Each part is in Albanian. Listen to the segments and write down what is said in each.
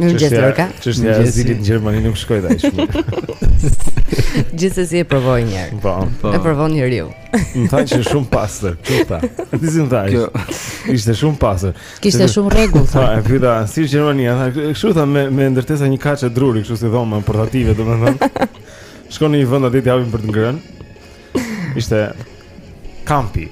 Mirëmëngjes Lorka. Çështja e azilit në Gjermani nuk shkoi dhe aq shumë. Gjithsesi e provoi një herë. Po, po. E provon njeriu. Më thanë që është shumë pastër, ç'u tha. Ti si më the? Kjo ishte shumë pastër. Kishte shumë rregull. Po, e pyeta si është Gjermania, tha, kështu tha me me ndërtesa njëkatëshe druri, kështu si dhoma portative, domethënë. Shkon në një vend aty të japin për të ngrënë. Ishte kampi.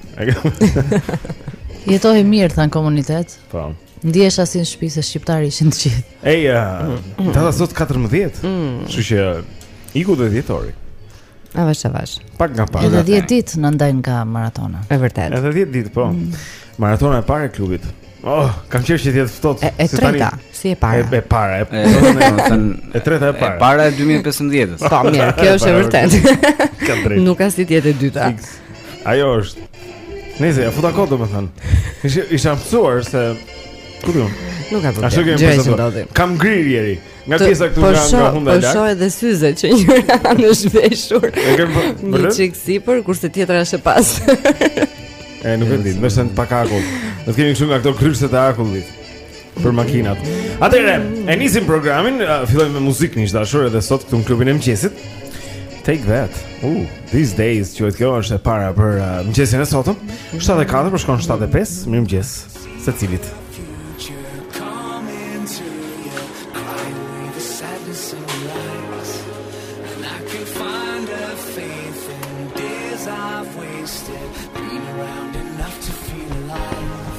Jetohej mirë tha në komunitet. Po. Ndihesha si në shtëpi se shqiptarë ishin të gjithë. Ej, uh, data sot 14. Mm. Kështu që iku dhe dhjetori. Avash avash. Pak nga pak. Edhe 10 ditë na ndajnë nga maratona. E vërtetë. Edhe 10 ditë, po. Mm. Maratona e parë e klubit. Oh, kam qejf që të jetë ftohtë. E, e si e treta, tani, si e para. E, e para, e para. E treta e para. E para e 2015-s. Po, mirë, kjo është e vërtetë. Nuk ka si të jetë e dyta. Ajo është. Nëse ja futa kot, më thuaj. Isha isha mësuar se ku diun. Nuk ka problem. Ashtu kemi përsëri. Kam ngrirë, Jeri. Nga pjesa këtu nga nga hunda e lart. Po shoh edhe syzet që njëra anë zhveshur. E kem po. Një çik sipër kurse tjetra është pas. E nuk e di, më sillni pak akull. Do të kemi këtu nga këto krueset e akullit. për makinat. Atëherë, e nisim programin, uh, fillojmë me muzikë miq të dashur edhe sot këtu në klubin e mëngjesit. Take That. Ooh, These Days quhet kjo, është e para për uh, mëngjesin e sotëm. 7 e 4 po shkon 7 e 5, mirëmëngjes secilit. I've wasted, been around enough to feel alive.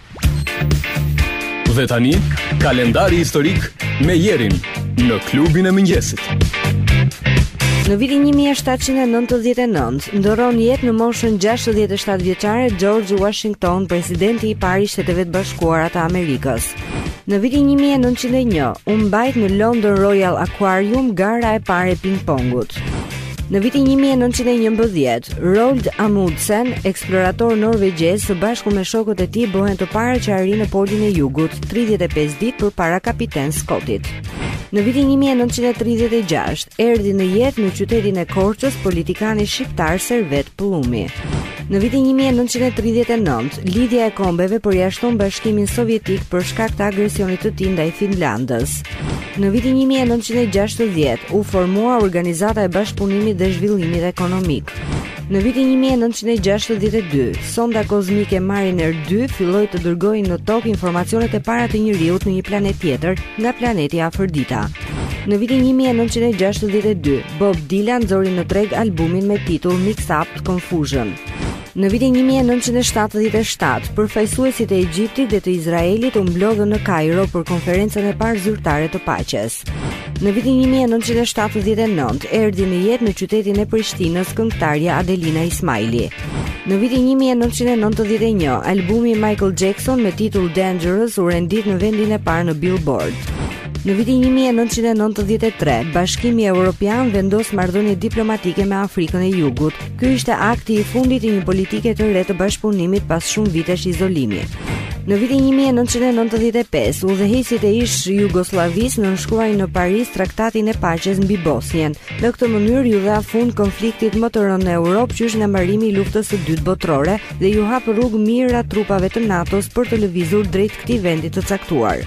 Dhe tani, kalendari historik me Jerin në klubin e mëngjesit. Në vitin 1799, ndërron jetë në moshën 67 vjeçare George Washington, presidenti i parë i Shteteve të Bashkuara të Amerikës. Në vitin 1901, u mbajt në London Royal Aquarium gara e parë e ping-pongut. Në vitin 1911, Roald Amundsen, eksplorator norvegjez së bashku me shokët e tij bëhen të parë që arrin në polin e jugut, 35 ditë përpara kapiten Scottit. Në vitin 1936, erdhi në jetë në qytetin e Korçës politikani shqiptar Servet Pëllumbi. Në vitin 1939, Lidhja e Kombeve përjashton Bashkimin Sovjetik për shkak të agresionit të tij ndaj Finlandës. Në vitin 1960 u formua Organizata e Bashkëpunimit dhe Zhvillimit Ekonomik. Në vitin 1962, sonda kozmike Mariner 2 filloi të dërgojë në Tokë informacionet e para të njeriut në një planet tjetër nga planeti Afërdita. Në vitin 1962, Bob Dylan nxori në treg albumin me titull Mixed Up Confusion. Në vitin një mijë e nëntëqind e shtatëdhjetë e shtatë, përfaqësuesit e Egjiptit dhe të Izraelit u mblodhën në Kairo për konferencën e parë zyrtare të paqes. Në vitin një mijë e nëntëqind e shtatëdhjetë e nëntë erdhi në jetë në qytetin e Prishtinës këngëtarja Adelina Ismaili. Në vitin një mijë e nëntëqind e nëntëdhjetë e një, albumi i Michael Jackson me titull Dangerous u rendit në vendin e parë në Billboard. Në vitin 1993, Bashkimi Evropian vendos marrëdhënie diplomatike me Afrikën e Jugut, Ky ishte akti i fundit i një politike të re të bashkëpunimit pas shumë vitesh izolimi. Në vitin 1995, udhëheqësit e ish Jugosllavisë nënshkruajnë në Paris Traktatin e Paqes mbi Bosnjën. Në këtë mënyrë iu dha fund konfliktit më të rëndë në Europë qysh nga mbarimi i Luftës së Dytë Botërore dhe iu hap rrugë mijëra trupave të NATO-s për të lëvizur drejt këtij vendi të caktuar.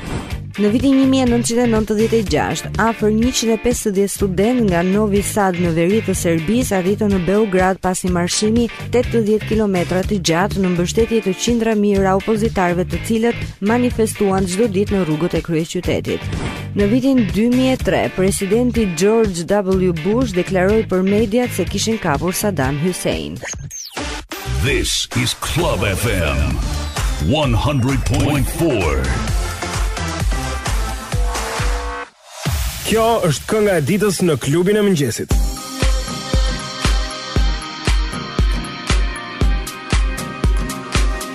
Në vitin 1996, afër 150 studentë nga Novi Sad në veri të Serbisë arritën në Beograd pas një marshimi 80 kilometra të gjatë në mbështetje të qindra mijëra opozitarëve të cilët manifestuan çdo ditë në rrugët e kryeqytetit. Në vitin 2003, presidenti George W. Bush deklaroi për mediat se kishin kapur Saddam Hussein. This is Club FM 100.4. Kjo është kënga e ditës në klubin e mëngjesit.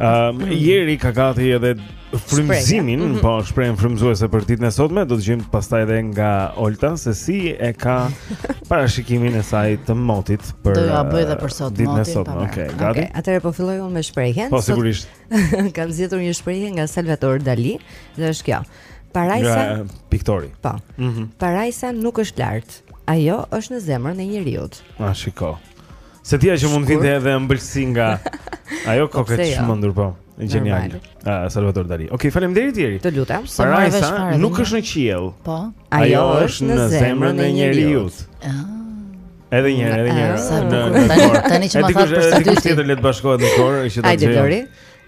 Ëm um, Jeri ka gati edhe frymëzimin, mm -hmm. po shprehjen frymëzuese për ditën e sotme, do të dëgjojmë pastaj edhe nga Olta se si e ka parashikimin e saj të motit për Do ia bëj edhe për sot ditën motin, e sotme. Okej, okay, gati. Okay, Atëherë po filloj unë me shprehjen. Po sigurisht. Sot, kam zgjedhur një shprehje nga Salvador Dali, dhe është kjo. Parajsa nga piktori. Po. Mm -hmm. Parajsa nuk është lart. Ajo është në zemrën e njeriu. Ah, shiko. Se ja që mund të vinte edhe ëmbëlsi nga ajo po kokë e jo? çmendur po. Gjenial. Ah, Salvador Dali. Okej, okay, faleminderit Jeri. Të lutem. Parajsa nuk është në qiell. Po. Ajo është në zemrën e njeriu. Ah. Edhe një herë, edhe një herë. Ah, në tani që më thotë për së dyti. Tjetër le të bashkohet në kor, që ta gjej. Hajde Lori.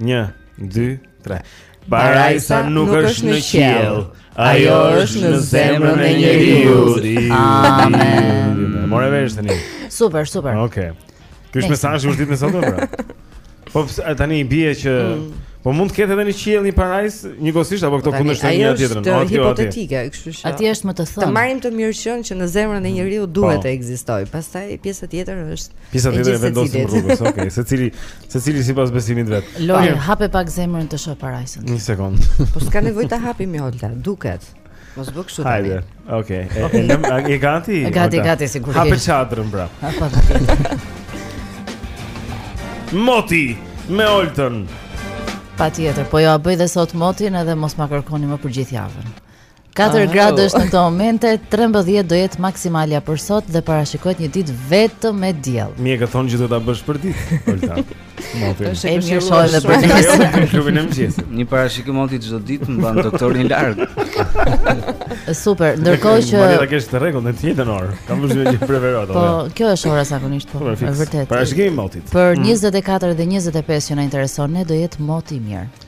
1 2 Tre. Parajsa nuk është në qiell, ajo është në zemrën e njeriu. Amen. Mora vesh tani. Super, super. Okej. Okay. Ky është mesazhi i urtë për sot apo? Po tani i bie që mm. Po mund të ketë edhe në qiell një parajsë, njëkohësisht apo këto po kundërshtojnë njëra-tjetrën. Ajo është no, hipotetike, kështu që. Aty është me të thënë. Ta marrim të mirëqenë që në zemrën e mm. njeriu duhet po. të ekzistojë. Pastaj pjesa tjetër është Pjesa tjetër e vendosim rrugës, okay, secili Secili sipas besimit të vet. Lojë, hape pak zemrën të shoh parajsën. Një sekond. Po s'ka nevojë ta hapi mi Olta, duket. Mos bëj kështu. Hajde. Okej. Okay. Je gati? Jam gati, gati sigurisht. Hape çadrën bra. Hape. Moti me Oltën. Patjetër, po jua bëj dhe sot motin edhe mos ma kërkoni më për gjithë javën. 4 ah, gradë oh. është në këto momente, 13 do jetë maksimalja për sot dhe parashikohet një ditë vetëm me diell. Mjekët thonë që do ta bësh për ditë, Olta. Motin. E një shohje edhe për ditë. Klubin e mëngjesit. Një parashikim moti çdo ditë mban doktorin larg. Super, ndërkohë që Mirë ta kesh të rregullt në të njëjtën orë. Kam dëgjuar që preferohet. Po, kjo është ora zakonisht po. Është vërtet. Parashikimi i motit. Për 24 mm. dhe 25 që na intereson ne do jetë moti i mirë.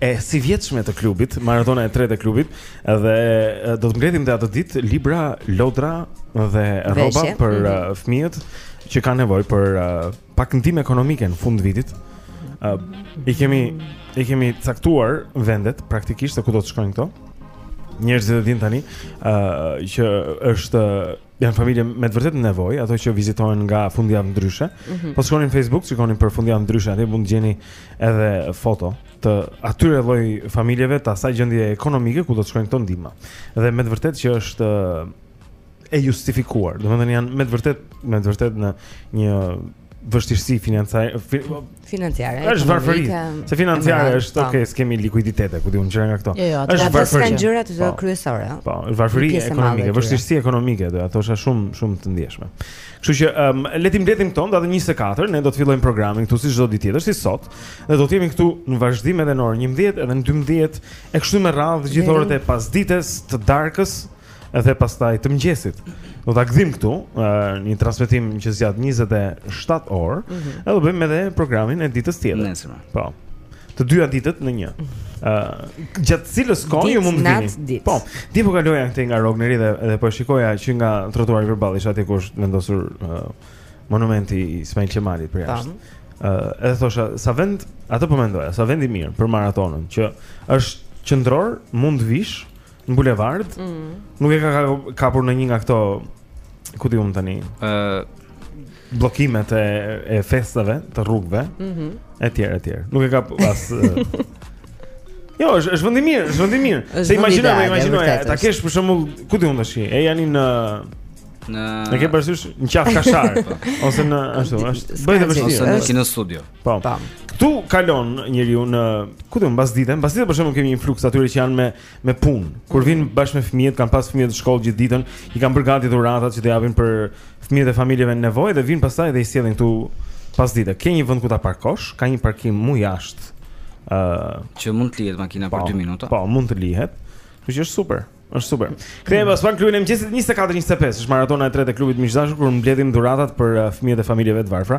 e sivjetshme të klubit, maratona e tretë e klubit dhe do të mbledhim dhe atë ditë libra, lodra dhe rroba për mm -hmm. fëmijët që kanë nevojë për uh, pak ndihmë ekonomike në fund vitit. Uh, I kemi i kemi caktuar vendet praktikisht se ku do të shkojnë këto. Njerëzit e dinë tani uh, që është janë familje me të vërtetë në nevojë, ato që vizitohen nga fundjavë ndryshe. Mm -hmm. Po të shkoni në Facebook, të shikoni për fundjavë ndryshe, aty mund të gjeni edhe foto të atyre lloj familjeve të asaj gjendje ekonomike ku do të shkojnë këto ndihma. Dhe me të vërtetë që është e justifikuar. Domethënë janë me të vërtetë me të vërtetë në një vështirësi financiare, financiare. Është varfëri. Se financiare është po. okay, s'kemi likuiditete, ku di unë gjëra nga këto. Jo, jo, është varfëri. Është gjëra të po. kryesore. Po, është varfëri ekonomike, vështirësi ekonomike, do të thosha shumë shumë të ndjeshme. Kështu që um, le t'i mbledhim këto datë 24, ne do të fillojmë programin këtu si çdo ditë tjetër, si sot, dhe do të jemi këtu në vazhdim edhe në orën 11 edhe në 12 e kështu me radhë gjithë orët e pasdites të darkës. Edhe pastaj të mëngjesit do ta gdhijmë këtu, uh, një transmetim që zgjat 27 orë, mm -hmm. edhe do bëjmë edhe programin e ditës tjetër. Nesër. Po. Të dyja ditët në një. Ë, uh, gjatë cilës kohë ju mund të vini? Po. Dje po kaloja këtej nga Rogneri dhe edhe po shikoja që nga trotuari përballë isha aty ku është vendosur uh, monumenti i Ismail Qemalit për jashtë. Ë, uh, edhe thosha, sa vend, atë po mendoja, sa vend i mirë për maratonën, që është qendror, mund të vish, Në bulevard? Mm. Nuk e ka kapur në një nga këto ku di unë tani. Ë uh, bllokimet e e festave të rrugëve. Mhm. Mm etj etj. Nuk e ka pas Jo, është është vend i mirë, është vend i mirë. Se imagjino, imagjino, ta kesh për shembull, ku di unë tash? E janë në në Në ke parasysh në Qafë Kashar po. ose në ashtu, është bëhet e vështirë. Ose në Kinostudio. Po. Këtu kalon njeriu nga do mbasditen, mbasditen për shembull kemi një fluks aty që janë me me punë. Kur vijnë bashkë me fëmijët, kanë pas fëmijët në shkollë gjithë ditën, i kanë bërë gati dhuratat që t'i japin për fëmijët e familjeve në nevojë dhe vijnë pastaj dhe i sjellin këtu pasdite. Ke një vend ku ta parkosh, ka një parkim mu jashtë. ë uh, Që mund të lihet makina për 2 minuta. Po, mund të lihet. Kështu që është super. Është super. Kthehemi pas pak në klubin e mëngjesit 24:25. Është maratona e tretë e klubit mëngjesit kur mbledhim dhuratat për uh, fëmijët e familjeve të varfra.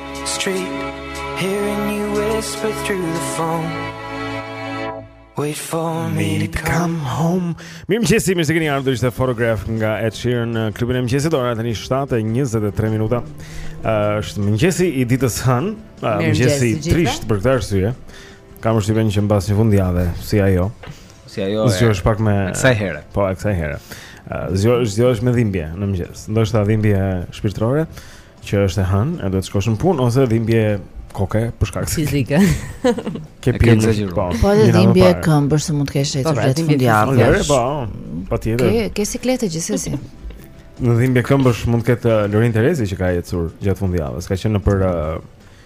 Street Hearing you whisper through the phone Wait for me to come home Mirëmëngjesi, mirë se keni ardhur ishte Photograph nga Ed Sheeran në klubin e mëngjesit Ora tani 7.23 minuta uh, është mëngjesi i ditës së hënë uh, Mëngjes i trishtë për këtë arsye Kam është të bëjnë që pas një fundjave si ajo Si ajo e Zgjohesh pak me Kësaj herë Po, kësaj herë Zgjohesh me dhimbje në mëngjes Ndoshta dhimbje shpirtërore Që është e hënë, e duhet të shkosh në punë ose dhimbje koke për shkak se fizike. Ke pirë në gjyrë. Po, po dhe dhimbje e këmbës që mund të kesh ecur në fundjavë. Po, patjetër. Ke ke sikletë gjithsesi. Në dhimbje këmbësh mund të ketë uh, Lorin Terezi që ka ecur gjatë fundjavës, ka qenë nëpër uh,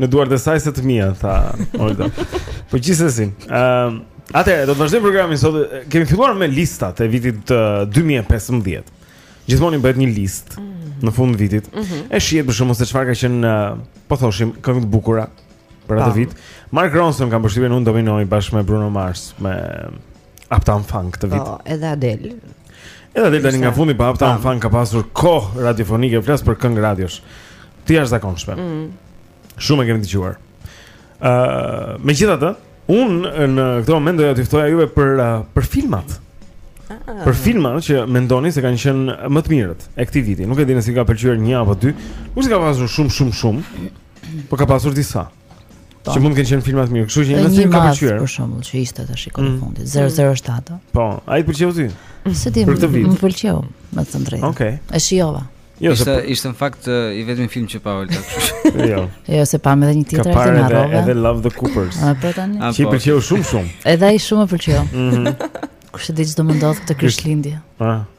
Në duart e saj se të mia, tha Olta. Po gjithsesi, ë, um, atëherë do të vazhdojmë programin sot. Kemi filluar me listat e vitit uh, 2015. Gjithmonë i bëhet një listë mm. në fund të vitit. Mm -hmm. E shihet për shembull se çfarë ka qenë, uh, po thoshim, këngët e bukura për atë vit. Mark Ronson kam përshtypjen unë dominoi bashkë me Bruno Mars, me Uptown Funk këtë vit. Po, edhe Adele. Edhe Adele tani nga fundi po Uptown Funk ka pasur kohë radiofonike flas për këngë radiosh. të jashtëzakonshme. Mm. Shumë e kemi dëgjuar. Ë, uh, megjithatë, unë në këtë moment do t'ju ftoja juve për uh, për filmat. Ah. Për filmat që mendoni se kanë qenë më të mirët e këtij viti. Nuk e di nëse ju ka pëlqyer një apo dy. Se s'ka pasur shumë shumë shumë. Po ka pasur disa. Që mund të kenë qenë filma të mirë. Kështu që një film ka pëlqyer. Për shembull, që ishte tashi mm. i fundit, 007. Po, a të pëlqeu ty? Spectre më pëlqeu, me thënë të drejtën. Okej. E shijova. Jo, ishte se... ishte në fakt i vetmi film që pa Olta. jo. Jo, se pamë edhe një tjetër që na rrova. Ka parë edhe Love the Coopers. A po tani? Ti po. pëlqeu shumë shumë. Edhe ai shumë më pëlqeu. Mhm. Kush e di ç'do më ndodhë këtë Krishtlindje. Ah.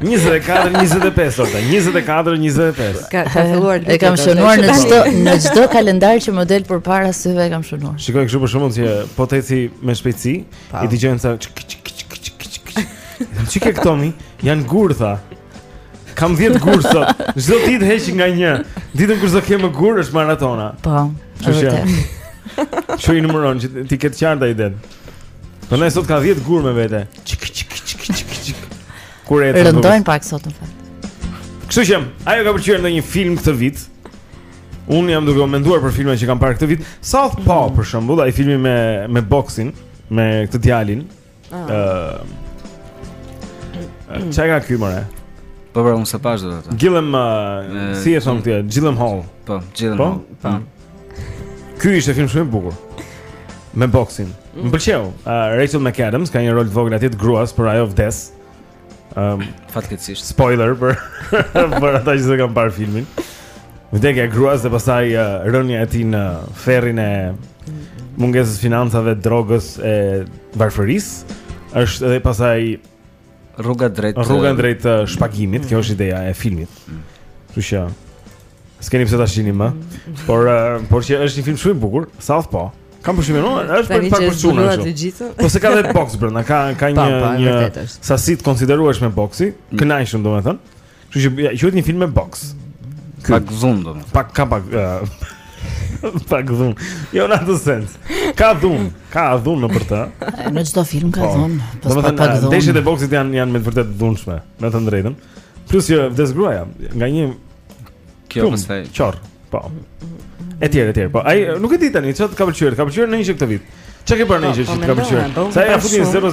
24 25 Olta 24 25 ka ka filluar e kam shënuar në çdo në çdo kalendar që më del përpara syve e kam shënuar shikoj kështu për shembull se po të eci me shpejtësi i dëgjojnë tha ç'i ke këto mi janë gurë thashë kam 10 gurë sot çdo ditë heq nga një ditën kur s'do kem më gurë është maratona po është vërtet Që i numëron që ti ke të qarta idenë. Po ne sot ka 10 gurë me vete. Çik çik çik çik çik. Kur e rëndojnë pak sot në fakt. Kështu që ajo ka pëlqyer ndonjë film këtë vit. Unë jam duke u menduar për filma që kam parë këtë vit. Southpaw për shembull, ai filmi me me boksin, me këtë djalin. Ah. Ëh. Uh, Çka ka ky more? Po pra, unë s'e pashë do të thotë. Gyllen, uh, si e thonë ti? Gyllenhaal. Po, Gyllen po? Haal. Po. Ky ishte film shumë i bukur. Me boksin. Mm. Më pëlqeu. Uh, Rachel McAdams ka një rol të vogël atje të gruas, por ajo vdes. Ëm, um, fatkeqësisht. Spoiler për për ata që s'e kanë parë filmin. Vdekja e gruas dhe pastaj uh, rënia e tij në ferrin e mungesës financave, drogës e varfërisë është edhe pastaj Rruga drejt Rruga eh, drejt eh, shpagimit, kjo është ideja e filmit. Kështu që s'keni pse ta shihni më, por eh, por që është një film shumë i bukur, Southpaw. Kam përshtypjen, është për pak për çuna ashtu. Po se ka dhe boks brenda, ka ka një një sasi të konsiderueshme boksi, mm. kënaqshëm domethënë. Kështu që ja, quhet një film me boks. Ky. Pak dhunë domethënë. Pak ka pak uh, pak dhunë. Jo në atë sens. Ka dhunë, ka dhunë në për të. E, Në çdo film ka Po. dhunë, pak ka Domethënë, pak eh, dhunë. ndeshjet e boksit janë janë me të vërtetë dhunshme, me të drejtën. Plus që vdes gruaja nga një Kjo plumb, pastaj. qorr. Po. Etj, etj. Po, ai nuk e di tani çfarë të ka pëlqyer, të ka pëlqyer ndonjë gjë këtë vit. Çka ke parë ndonjë Po, gjë po, që të ka mendoj, pëlqyer? po, unë Sa ia kam futin shumë. zero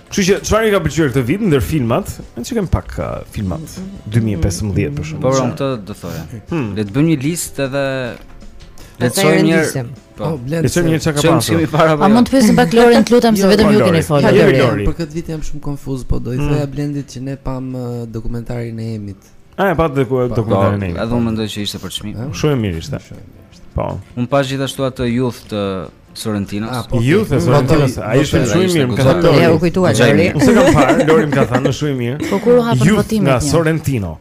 Kështu që çfarë më ka pëlqyer këtë vit ndër filmat? Le t'i çekim pak uh, filmat 2015 për shembull. Po pra këtë do thoja. Hmm. Le të bëjmë një listë edhe le të shojmë një Po, oh, le të shojmë një çka ka pasur. A mund të pyesim pak Lorin, lutem se jo, vetëm po, ju keni folur. Jo, jo, për këtë vit jam shumë konfuze, po do i hmm. thoja Blendit që ne pamë uh, dokumentarin e Emit. A e patë dokumentarin e Emit. Edhe unë mendoj që ishte për çmim. Shumë mirë ishte. Po. Unë pashë gjithashtu atë Youth të Sorrentinos. Ah, po. Youth i Sorrentinos, ai është shumë i mirë, më ka thënë Lori. Ja, u kujtua Lori. Unë s'e kam parë, Lori më ka thënë është shumë i mirë. Po kur u hapën votimet? Nga Sorrentino.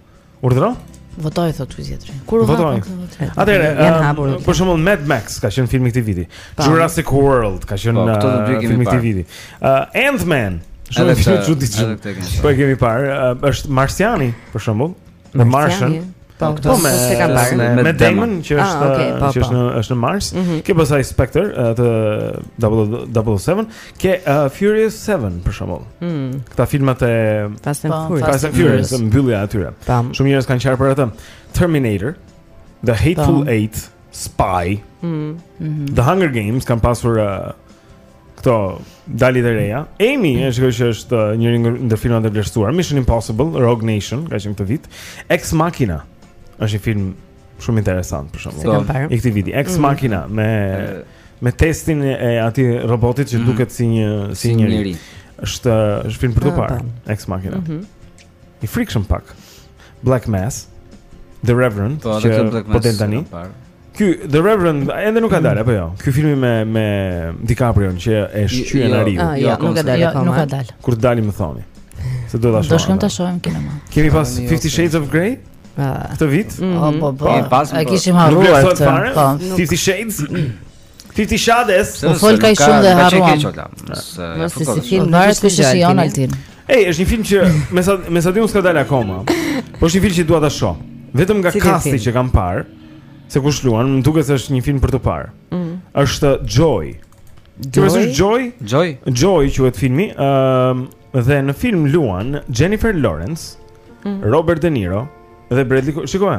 Urdhëro? Votoj thotë ky tjetri. Kur u hapën votimet? Atëherë, um, për shembull Mad Max ka qenë film i këtij viti. Jurassic World ka qenë po, uh, film i këtij viti. Uh, Ant-Man. Shumë i çuditshëm. Po e kemi parë, uh, është Marsiani për shembull. The Martian. Po, po, po me s'e kam parë me, me Damon që ah, është ah, okay, po, që është po. në është në Mars. Mm -hmm. Ke pastaj Spectre uh, të Double O 7, ke uh, Furious 7 për shembull. Mm. Këta filmat e Fast and Furious, Fast and Furious, Furious. mbyllja e tyre. Shumë njerëz kanë qarë për atë. Terminator, The Hateful Eight, Spy, mm. mm -hmm. The Hunger Games kanë pasur uh, këto daljet e reja. Amy e shikoj që është uh, njëri nga ndër filmat e vlerësuar. Mission Impossible, Rogue Nation, ka qenë këtë vit. Ex Machina është një film shumë interesant për shembull. Kam parë. I këtij viti, Ex mm. Machina me me testin e atij robotit që mm. duket si një si, si njeri. Është është film për t'u ah, parë, Ex Machina. Mm -hmm. I frikshëm pak. Black Mass, The Revenant, po, që po del tani. Ky The Revenant ende nuk ka dalë apo jo? Ky filmi me me DiCaprion që e shqyen ariu. Ah, jo, jo, nuk ka dalë, jo, nuk ka dalë. Kur të dali më thoni. Se do ta shohim. Do shkojmë ta shohim kinema. Kemi pas 50 Shades of Grey? Ah. Këtë vit? Po, po, po. E po. kishim harruar. Po, 50 Shades. Fifty Shades. U fol kaq shumë dhe harruam. Më si si film varet kush e shikon Altin. Ej, është një film që me sa me sa di unë s'ka dalë akoma. Po është një film që dua ta shoh. Vetëm nga kasti që kam parë se kush luan, më duket se është një film për t'u parë. Mm. Është Joy. Ça është Joy? Joy. Joy quhet filmi. Ëm dhe në film luan Jennifer Lawrence, mm. Robert De Niro dhe Bradley Cooper. Shikoj.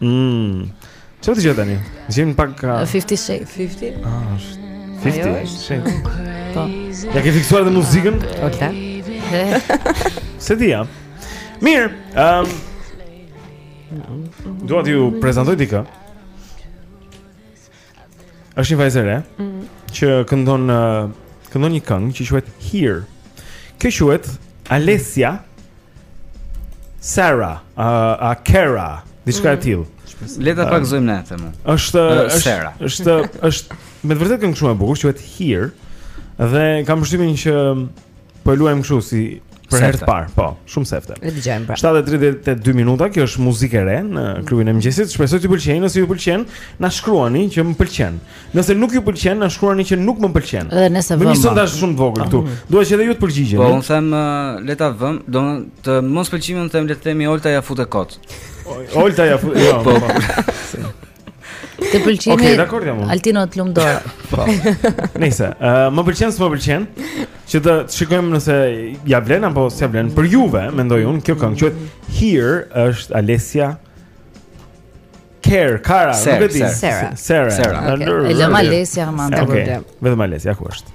Mmm. Çfarë do dëgjojmë tani? Jim pak ka 50 shade 50. Ah, është 50 shade. Po. Ja ke fiksuar dhe muzikën? Okej. S'e dija. Mirë, ehm um, Dua t'ju prezantoj dikë. Është një vajzë e re mm. që këndon këndon një këngë që quhet Here. Kjo quhet Alessia Sera, uh, a Kara, diçka e mm. tillë. Le ta pagëzojmë ne atë më. Është është është është me të vërtetë këngë shumë e bukur, quhet Here. Dhe kam përshtypjen që Po e luajmë kështu si për herë të parë, po, shumë sefte. Le të dëgjojmë pra. 7:32 minuta, kjo është muzikë e re në klubin e mëngjesit. Shpresoj t'ju pëlqejë, nëse ju pëlqen, na shkruani që më pëlqen. Nëse nuk ju pëlqen, na shkruani që nuk më pëlqen. Dhe nisim një sondazh shumë të vogël këtu. Mhm. Dua që edhe ju të përgjigjeni. Po, unë them le ta vëmë, edhe mospëlqimin them le të themi Olta ja futë kot. Olta ja futë, jo. Po. po. Të pëlqen. Okej, okay, dakor jam unë. Altino të lumtë dora. Po. Nëse, ë, uh, më pëlqen s'më pëlqen. Që të shikojmë nëse ja vlen apo s'ja vlen. Për juve, mendoj unë, kjo këngë quhet Here është Alesia Care, Cara, nuk e di. Sera. Sera. Sera. Okay. Alesia më ndërgjem. Okay. Vetëm Alesia ku është?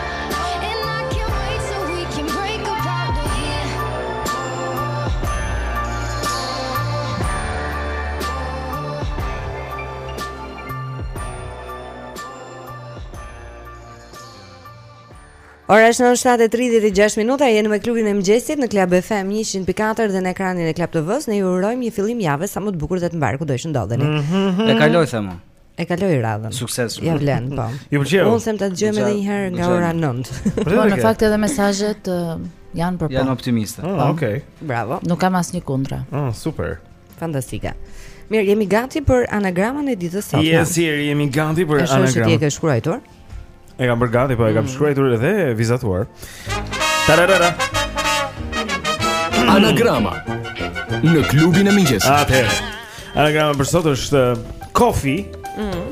Ora shënon 7:36 minuta, jemi me klubin e mëngjesit në Club FM 100.4 dhe në ekranin e Club TV-s. Ne ju urojmë një fillim jave sa më të bukur dhe të mbarë kudo që ndodheni. Mm -hmm. E kaloj themo. E kaloj radhën. Sukses. Ja vlen, po. Ju pëlqeu. Unë them ta dëgjojmë edhe një herë nga ora 9. Po në fakt edhe mesazhet janë për po. Janë optimiste. Oh, ah, Okej. Okay. Bravo. Nuk kam asnjë kundër. Oh, ah, super. Fantastike. Mirë, jemi gati për anagramën e ditës së sotme. Yes, jemi gati për anagramën. Është ti e ke shkruar? E kam bërë gati, po e kam mm. shkruar edhe vizatuar. Tararara. Anagrama në klubin e mëngjesit. Atëherë. Anagrama për sot është kofi. Uh, mm.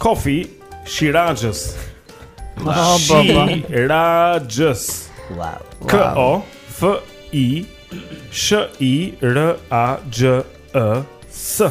Kofi Shiraxhës. Oh, Shiraxhës. Wow. K O F I S H I R A XH Ë S.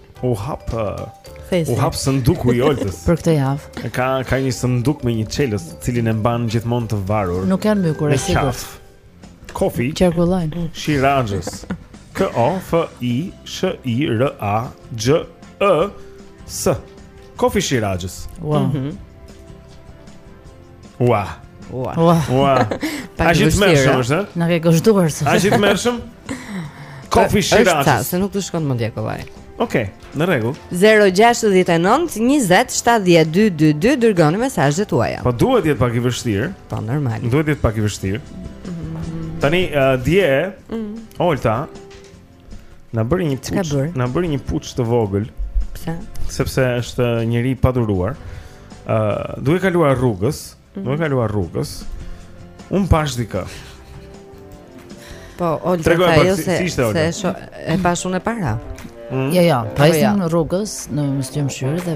U hap Fesi. U hap sënduku i Oltës. Për këtë javë. Ka ka një sënduk me një çelës, të cilin e mban gjithmonë të varur. Nuk janë mykur e sigurt. Kofi. Qarkullon. Shiraxhës. K O F I S H I R A XH Ë S. Kofi Shiraxhës. Wow. Mm -hmm. Ua. Ua. Ua. A je të mëshëm është? Na ke gëzhduar sot. A je të mëshëm? Kofi Shiraxhës. Është se nuk të shkon mendja kollaj. Okej, okay, në rregull. 069 20 70 222 dërgoni mesazhet tuaja. Po duhet jetë pak i vështirë. Po normal. Duhet jetë pak i vështirë. Tani uh, dje, mm. Olta, Na bëri një puç, na bëri një puç të vogël. Pse? Sepse është njeri i paduruar. Ë, uh, duke kaluar rrugës, mm -hmm. duke kaluar rrugës. Un pash dikë. Po, Olta tha se si se e, sho, e pash unë para. Mm. Jo, jo, po ishim në rrugë te Myslym Shyri dhe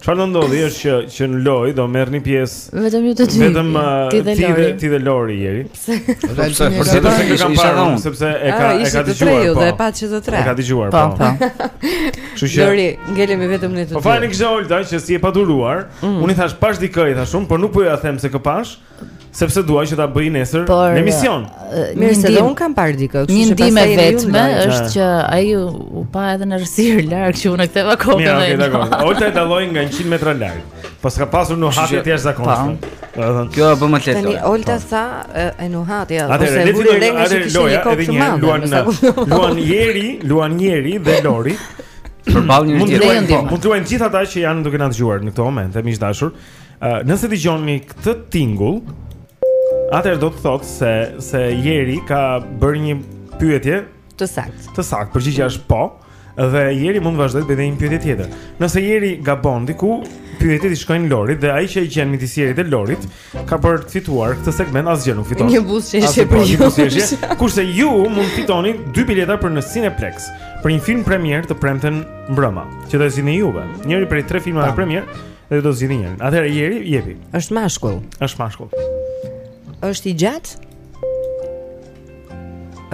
Çfarë do ndodhi është që që në lojë do merrni pjesë vetëm ju të dy. Vetëm ti dhe ti dhe ti dhe Lori, Jeri. Pse? Pse? Po se do të kishë isha unë sepse e ka e ka dëgjuar po. Dhe pa që të tre. E ka dëgjuar po. Po po. Kështu që Lori ngelemi vetëm ne të dy. Po fajin e ka Olta që si e paduruar. Mm. Unë i thash pash dikë i thash unë, por nuk po ja them se kë pash. Sepse dua që ta bëj nesër Por, në emision. Mirë se dhe un kam parë dikë, kështu që pastaj e vetme është që ai u pa edhe në rësirë larg që unë ktheva kokën. Mirë, okay, dakor. Olta e dalloi nga 100 metra larg. Paska pasur në hatë të jashtëzakonshme. Domethënë, po. kjo apo më letë. Tani Olta sa e në hatë ja, ose e vuri rengë se kishte një kokë të madhe. Luan Luan Jeri, Luan Jeri dhe Lori. Përballë njëri-tjetrit. Mund të luajnë gjithë ata që janë duke na dëgjuar në këtë moment, e miq dashur. Uh, nëse dëgjoni këtë tingull, atëherë do të thotë se, se Jeri ka bërë një pyetje të saktë. Të saktë, përgjigja është po, dhe Jeri mund të vazhdojë me një pyetje tjetër. Nëse Jeri gabon diku, pyetjet i shkojnë Lorit dhe ai që e gjen midis Jerit dhe Lorit ka për të fituar këtë segment asgjë nuk fiton. Një buzz që është për ju. Kurse ju mund të fitoni dy bileta për në Cineplex për një film premierë të premten mbrëma, që do të zini juve. Njëri prej tre filmave premierë Dhe do zgjidhni njërin. Atëherë Jeri jepi. Është mashkull. Është mashkull. Është i gjatë?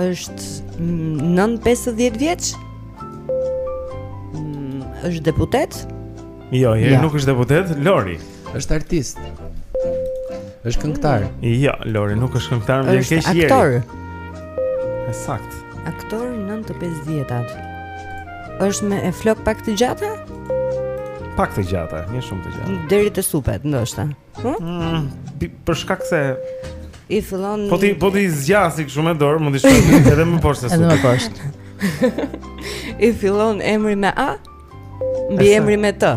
Është nën 50 vjeç? Mm, është deputet? Jo, Jeri jo, nuk është deputet, Lori. Është artist. Është këngëtar. Jo, Lori nuk është këngëtar, më vjen keq Jeri. Është aktor. E saktë. Aktor nën 50 vjeç. Është me e flokë pak të gjata? Pak të gjata, jo shumë të gjata. Deri te supet, ndoshta. Hm? Mm, për shkak se i fillon Po ti po t'i zgjasë kështu me dorë, mund të shkojë edhe më poshtë se supet. Edhe më poshtë. I fillon emri me A? Mbiemri me T.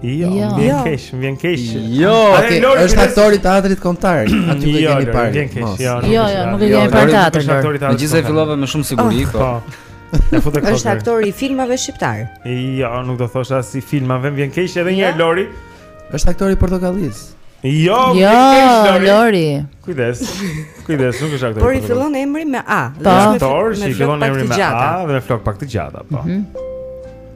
Jo, jo. më vjen keq, më vjen keq. Jo, është aktor i teatrit kombëtar. Aty do e keni parë. Jo, jo, nuk e kemi parë te teatri. Megjithëse fillova me shumë siguri, po. po. Ja fute kot. Është aktor i filmave shqiptarë. Jo, nuk do thosha as i filmave, vjen keq edhe një herë Lori. Është aktor i Portokallisë. Jo, jo Lori. Lori. Kujdes. Kujdes, nuk është aktor. Por i fillon emri me A. Po, aktor, se i fillon emri me A dhe me flokë pak të gjata, po. Mhm.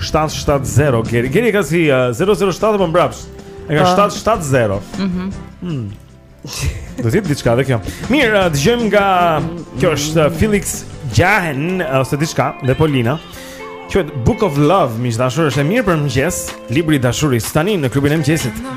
770 Geri. Geri e ka si uh, 007 apo mbrapsht? E ka 770. Po. Mhm. Mm Do të jetë diçka dhe kjo. Mirë, uh, dëgjojmë nga kjo është uh, Felix Jaehn uh, ose diçka dhe Polina. Quhet Book of Love, miq të dashur, është e mirë për mëngjes, libri i dashurisë tani në klubin e mëngjesit.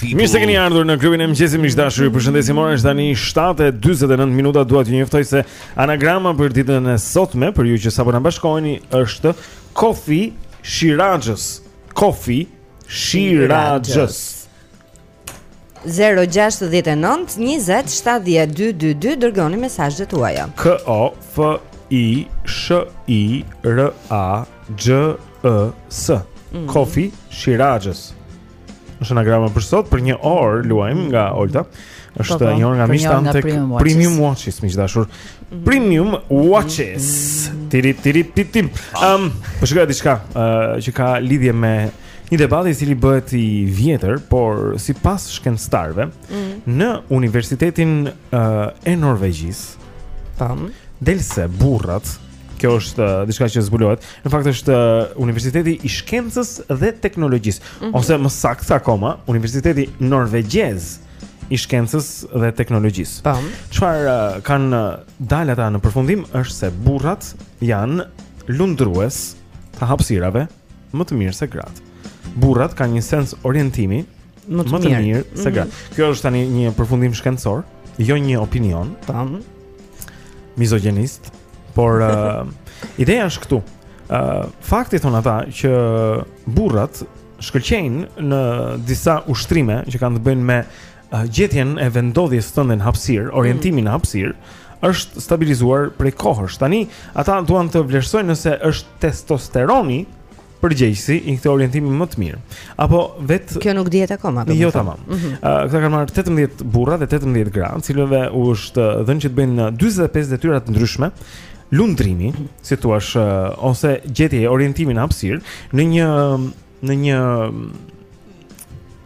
Mirë se keni ardhur në klubin e mëngjesit miq të dashur. Ju përshëndesim ora është tani 7:49 minuta. Dua t'ju njoftoj se anagrama për ditën e sotme për ju që sapo na bashkoheni është Kofi Shirajës. Kofi Shirajës. 069 20 7222 dërgoni mesazhet tuaja. K O F I S H I R A J E S. Mhm. Kofi Shirajës. Është anagrama për sot, për një orë luajmë nga Olta. Është po, po, një orë nga Mishtan tek Premium Watches, miq të dashur. Mhm. Premium Watches. Mhm. Tiri tiri pitim. Ehm, po shikoja diçka eh, që ka lidhje me një debat i cili bëhet i vjetër, por sipas shkencëtarëve, mhm. në Universitetin eh, e Norvegjisë, tam, del se burrat Kjo është uh, diçka që zbulohet. Në fakt është uh, Universiteti i Shkencës dhe Teknologjisë, mm -hmm. ose më saktë akoma, Universiteti Norvegjez i Shkencës dhe Teknologjisë. Tam. Çfarë uh, kanë uh, dalë ata në përfundim është se burrat janë lundrues të hapësirave më të mirë se gratë. Burrat kanë një sens orientimi më të, më të mirë, mirë se mhm. gratë. Mm -hmm. Kjo është tani një përfundim shkencor, jo një opinion. Tam. mizogjinist, por uh, ideja është këtu. Uh, fakti thonë ata që burrat shkëlqejnë në disa ushtrime që kanë të bëjnë me uh, gjetjen e vendodhjes tënde në hapësirë, mhm. orientimin në hapësirë, është stabilizuar prej kohësh. Tani ata duan të vlerësojnë nëse është testosteroni përgjegjësi i këtij orientimi më të mirë. Apo vetë Kjo nuk dihet akoma. Jo tamam. Ëh, mm -hmm. uh, këta kanë marrë 18 burra dhe 18 gra, të cilëve u është dhënë që të bëjnë 45 detyra të ndryshme. Lundrimi, mm -hmm. si thua, uh, ose gjetje orientimi në hapësirë në një në një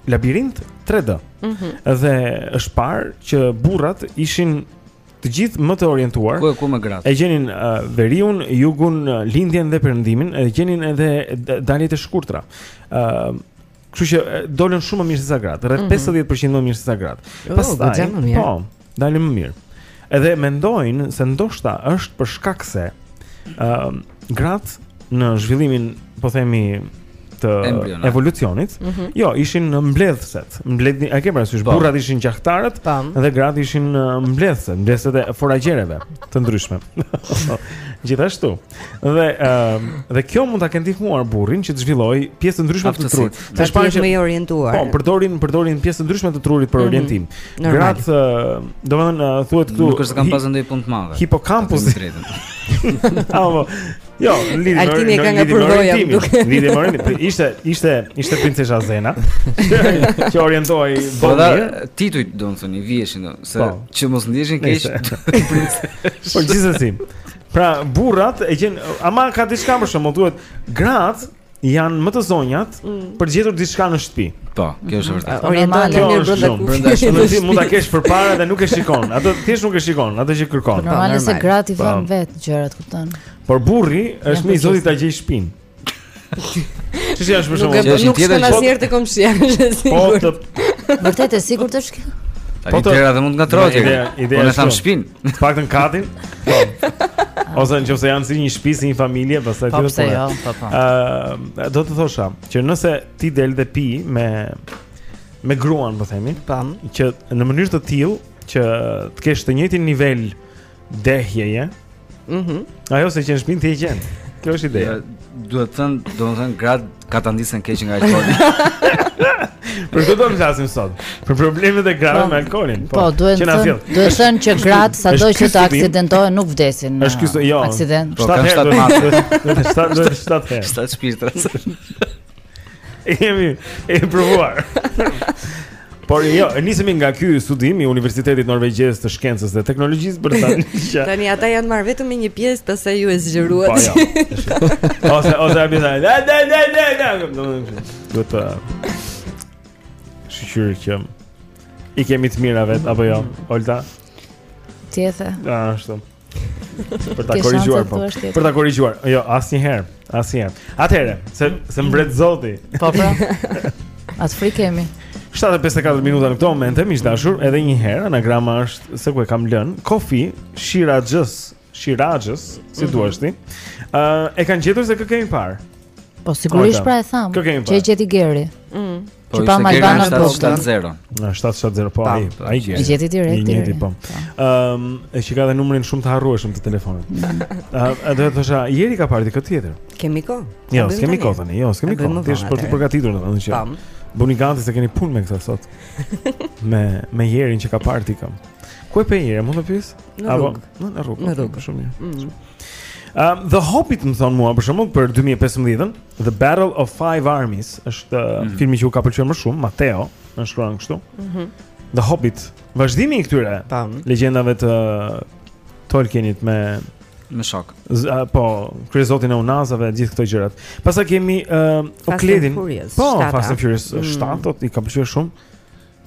labirint 3D. Ëh. Mm -hmm. Dhe është parë që burrat ishin të gjithë më të orientuar. Ku e ku me gratë? E gjenin uh, veriun, jugun, uh, lindjen dhe perëndimin, e gjenin edhe daljet e shkurtra. ë uh, Kështu që uh, dolën shumë më mirë se sa gratë, rreth mm -hmm. 50% më mirë se sa gratë. Oh, Pastaj, po, dolën më mirë. Edhe mendojnë se ndoshta është për shkak se ë uh, gratë në zhvillimin, po themi, të Embryona. evolucionit. Mm -hmm. Jo, ishin mbledhëset. Mbledhni, a ke parasysh po. burrat ishin gjahtarët dhe gratë ishin mbledhëset, mbledhëset e foragjereve të ndryshme. Gjithashtu. Dhe ë uh, dhe kjo mund ta ketë ndihmuar burrin që të zhvillojë pjesë të ndryshme të trurit. Sa shpaj që më i orientuar. Po, përdorin përdorin pjesë të ndryshme të trurit për mhm. orientim. Mm -hmm. Gratë, uh, domethënë uh, thuhet këtu. Nuk është se kanë pasur ndonjë punë të madhe. Hipokampus. Apo Jo, lidhje me Altini ka nga përvoja. Lidhje me Rimi, ishte ishte ishte princesha Zena. Që orientohej po da titujt do të thoni viheshin do, se po. që mos ndiheshin keq princesha. Po gjithsesi. Pra burrat e gjejnë ama ka diçka më shumë, duhet gratë janë më të zonjat mm. për të gjetur diçka në shtëpi. Po, kjo është e vërtetë. Mm-hmm. Orienton në një brenda kufirit. Brenda shtëpisë mund ta kesh përpara dhe nuk e shikon. Atë thjesht nuk e shikon, atë që kërkon. Po, normale se gratë i po. vënë vetë gjërat, kupton? Por burri është më i zoti ta gjejë shtëpinë. Çi si është për shkak të nuk shkon asnjëherë te komshia, është e po, sigurt. Po, vërtet e sigurt është kjo. Po, tera dhe mund të ngatërrohet. Unë e tham shtëpinë. Të paktën katin. Po. Ose nëse janë si një shtëpi, si një familje, pastaj ti do të. Po, jo, po, po. Ëh, do të thosha që nëse ti del dhe pi me me gruan, po themi, tan, që në mënyrë të tillë që të kesh të njëjtin nivel dehjeje. Mhm. Mm Ajo s'e gjen shpinë ti e gjen. Kjo është ideja. Duhet thënë, domethënë gratë Katandisen keq nga alkooli. Për këtë do të flasim sot. Për problemet e grave me alkoolin. Po, po duhet thënë, duhet thënë që gratë sado që të aksidentohen nuk vdesin. Është ky jo. Aksident. Po, kanë shtat masë. Shtat do të shtat herë. Shtat shpirtra. Jemi e provuar. Por jo, nisemi nga ky studim i Universitetit Norvegjez të Shkencës dhe Teknologjisë për ta. Tani ata janë marrë vetëm me një pjesë, pastaj ju e zgjeruat. Po jo. Ose ose a bëna. La la la la la. Do të thotë. Shyqyr që i kemi të mira vet apo jo, Olta? Ti e the. Ah, ashtu. Për ta korrigjuar po. Për ta korrigjuar. Jo, asnjëherë, asnjëherë. Atëherë, se s'e vret Zoti. Po po. As frikë kemi. 7:54 minuta në këtë moment, miq të dashur, edhe një herë anagrama është se ku e kam lënë, Kofi Shirazhës, Shiraxhës, si mm -hmm. duash ti. Ëh, uh, e kanë gjetur se kë kemi parë. Po sigurisht pra e thamë. Që e gjeti Geri. Mm. Po pa më vënë në bosh 7-0. Në 7-0 po ai, ai gjeti. Gjeti direkt. Një ditë po. Ëm, e shiko dhe numrin shumë të harrueshëm të telefonit. Mm. Ëh, do të thosha, Jeri ka parë dikë tjetër. Kemi kohë. Jo, s'kemi kohë tani, jo, s'kemi kohë. Ti je për të përgatitur domethënë që. Tam. Bëhuni gati se keni punë me këtë sot. Me me Jerin që ka parë ti kam. Ku e pe Jeri, mund të pyes? Apo në rrugë. Në rrugë, shumë mirë. Mm. Um, the Hobbit më thonë mua për shembull për 2015-ën, The Battle of Five Armies është mm -hmm. filmi që u ka pëlqyer më shumë, Mateo, më shkruan kështu. Mhm. Mm the Hobbit, vazhdimi i këtyre Tam. legjendave të Tolkienit me me shokë. Z, a, po, kryezotin e Unazave, gjithë këto gjërat. Pastaj kemi uh, Okledin. Po, Fast and Furious 7, mm. i ka pëlqyer shumë.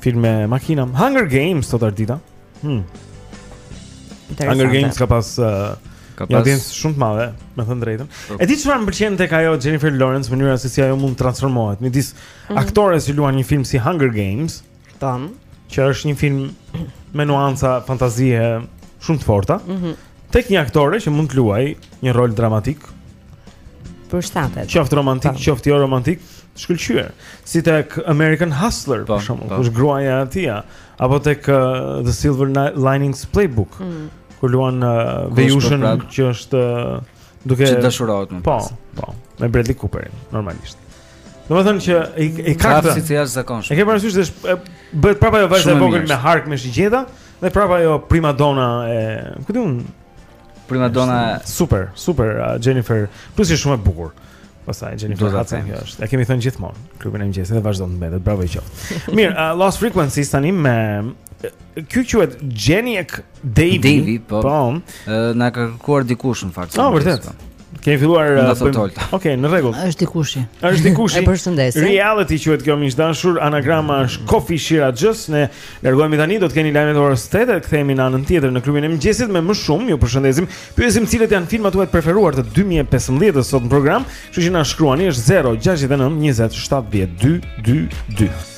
Film me makina. Hunger Games thotë Ardita. Hm. Hunger Games ka pas uh, ka pas një audiencë shumë të madhe, me thënë drejtën. Po. E di çfarë më pëlqen tek ajo Jennifer Lawrence mënyra se si ajo mund të transformohet midis mm -hmm. aktore që luan një film si Hunger Games. Tan, që është një film me nuanca fantazie shumë të forta. Mm -hmm. Tek një aktore që mund të luajë një rol dramatik për shtatet. Qoftë romantik, po. qoftë jo romantik, të shkëlqyer. Si tek American Hustle për po, shembull, po. ku ish gruaja e tij, apo tek uh, The Silver Linings Playbook, mm. ku luan uh, vejushën që është uh, duke që dashurohet më pas. Po, po, me Bradley Cooper normalisht. Domethënë që i, i ka këtë aftësi të jashtëzakonshme. E ke parasysh se bëhet prapë ajo vajza e vogël me hark me shigjeta? Dhe prapa ajo primadona e, ku diun? Primadona super, super uh, Jennifer, plus është shumë e bukur. Pastaj Jennifer Hudson kjo është. E kemi thënë gjithmonë në Klubin e mëngjesit dhe vazhdon të mbetet. Bravo i qoftë. Mirë, uh, Lost Frequencies tani me Ky quhet Janieck Devy. Devy, po. po. Na ka kërkuar dikush në fakt. Po, vërtet. Po. Kemi filluar uh, Okej, okay, në rregull. Është dikushi. Është dikushi. e përshëndesim. Reality quhet kjo miq të dashur, anagrama është Kofi Shira Jus. Ne largohemi tani, do të keni lajmet e orës 8 dhe kthehemi në anën tjetër në klubin e mëngjesit me më shumë. Ju përshëndesim. Pyesim cilët janë filmat tuaj të preferuar të 2015-s sot në program. Kështu që na shkruani është 069 20 70 222.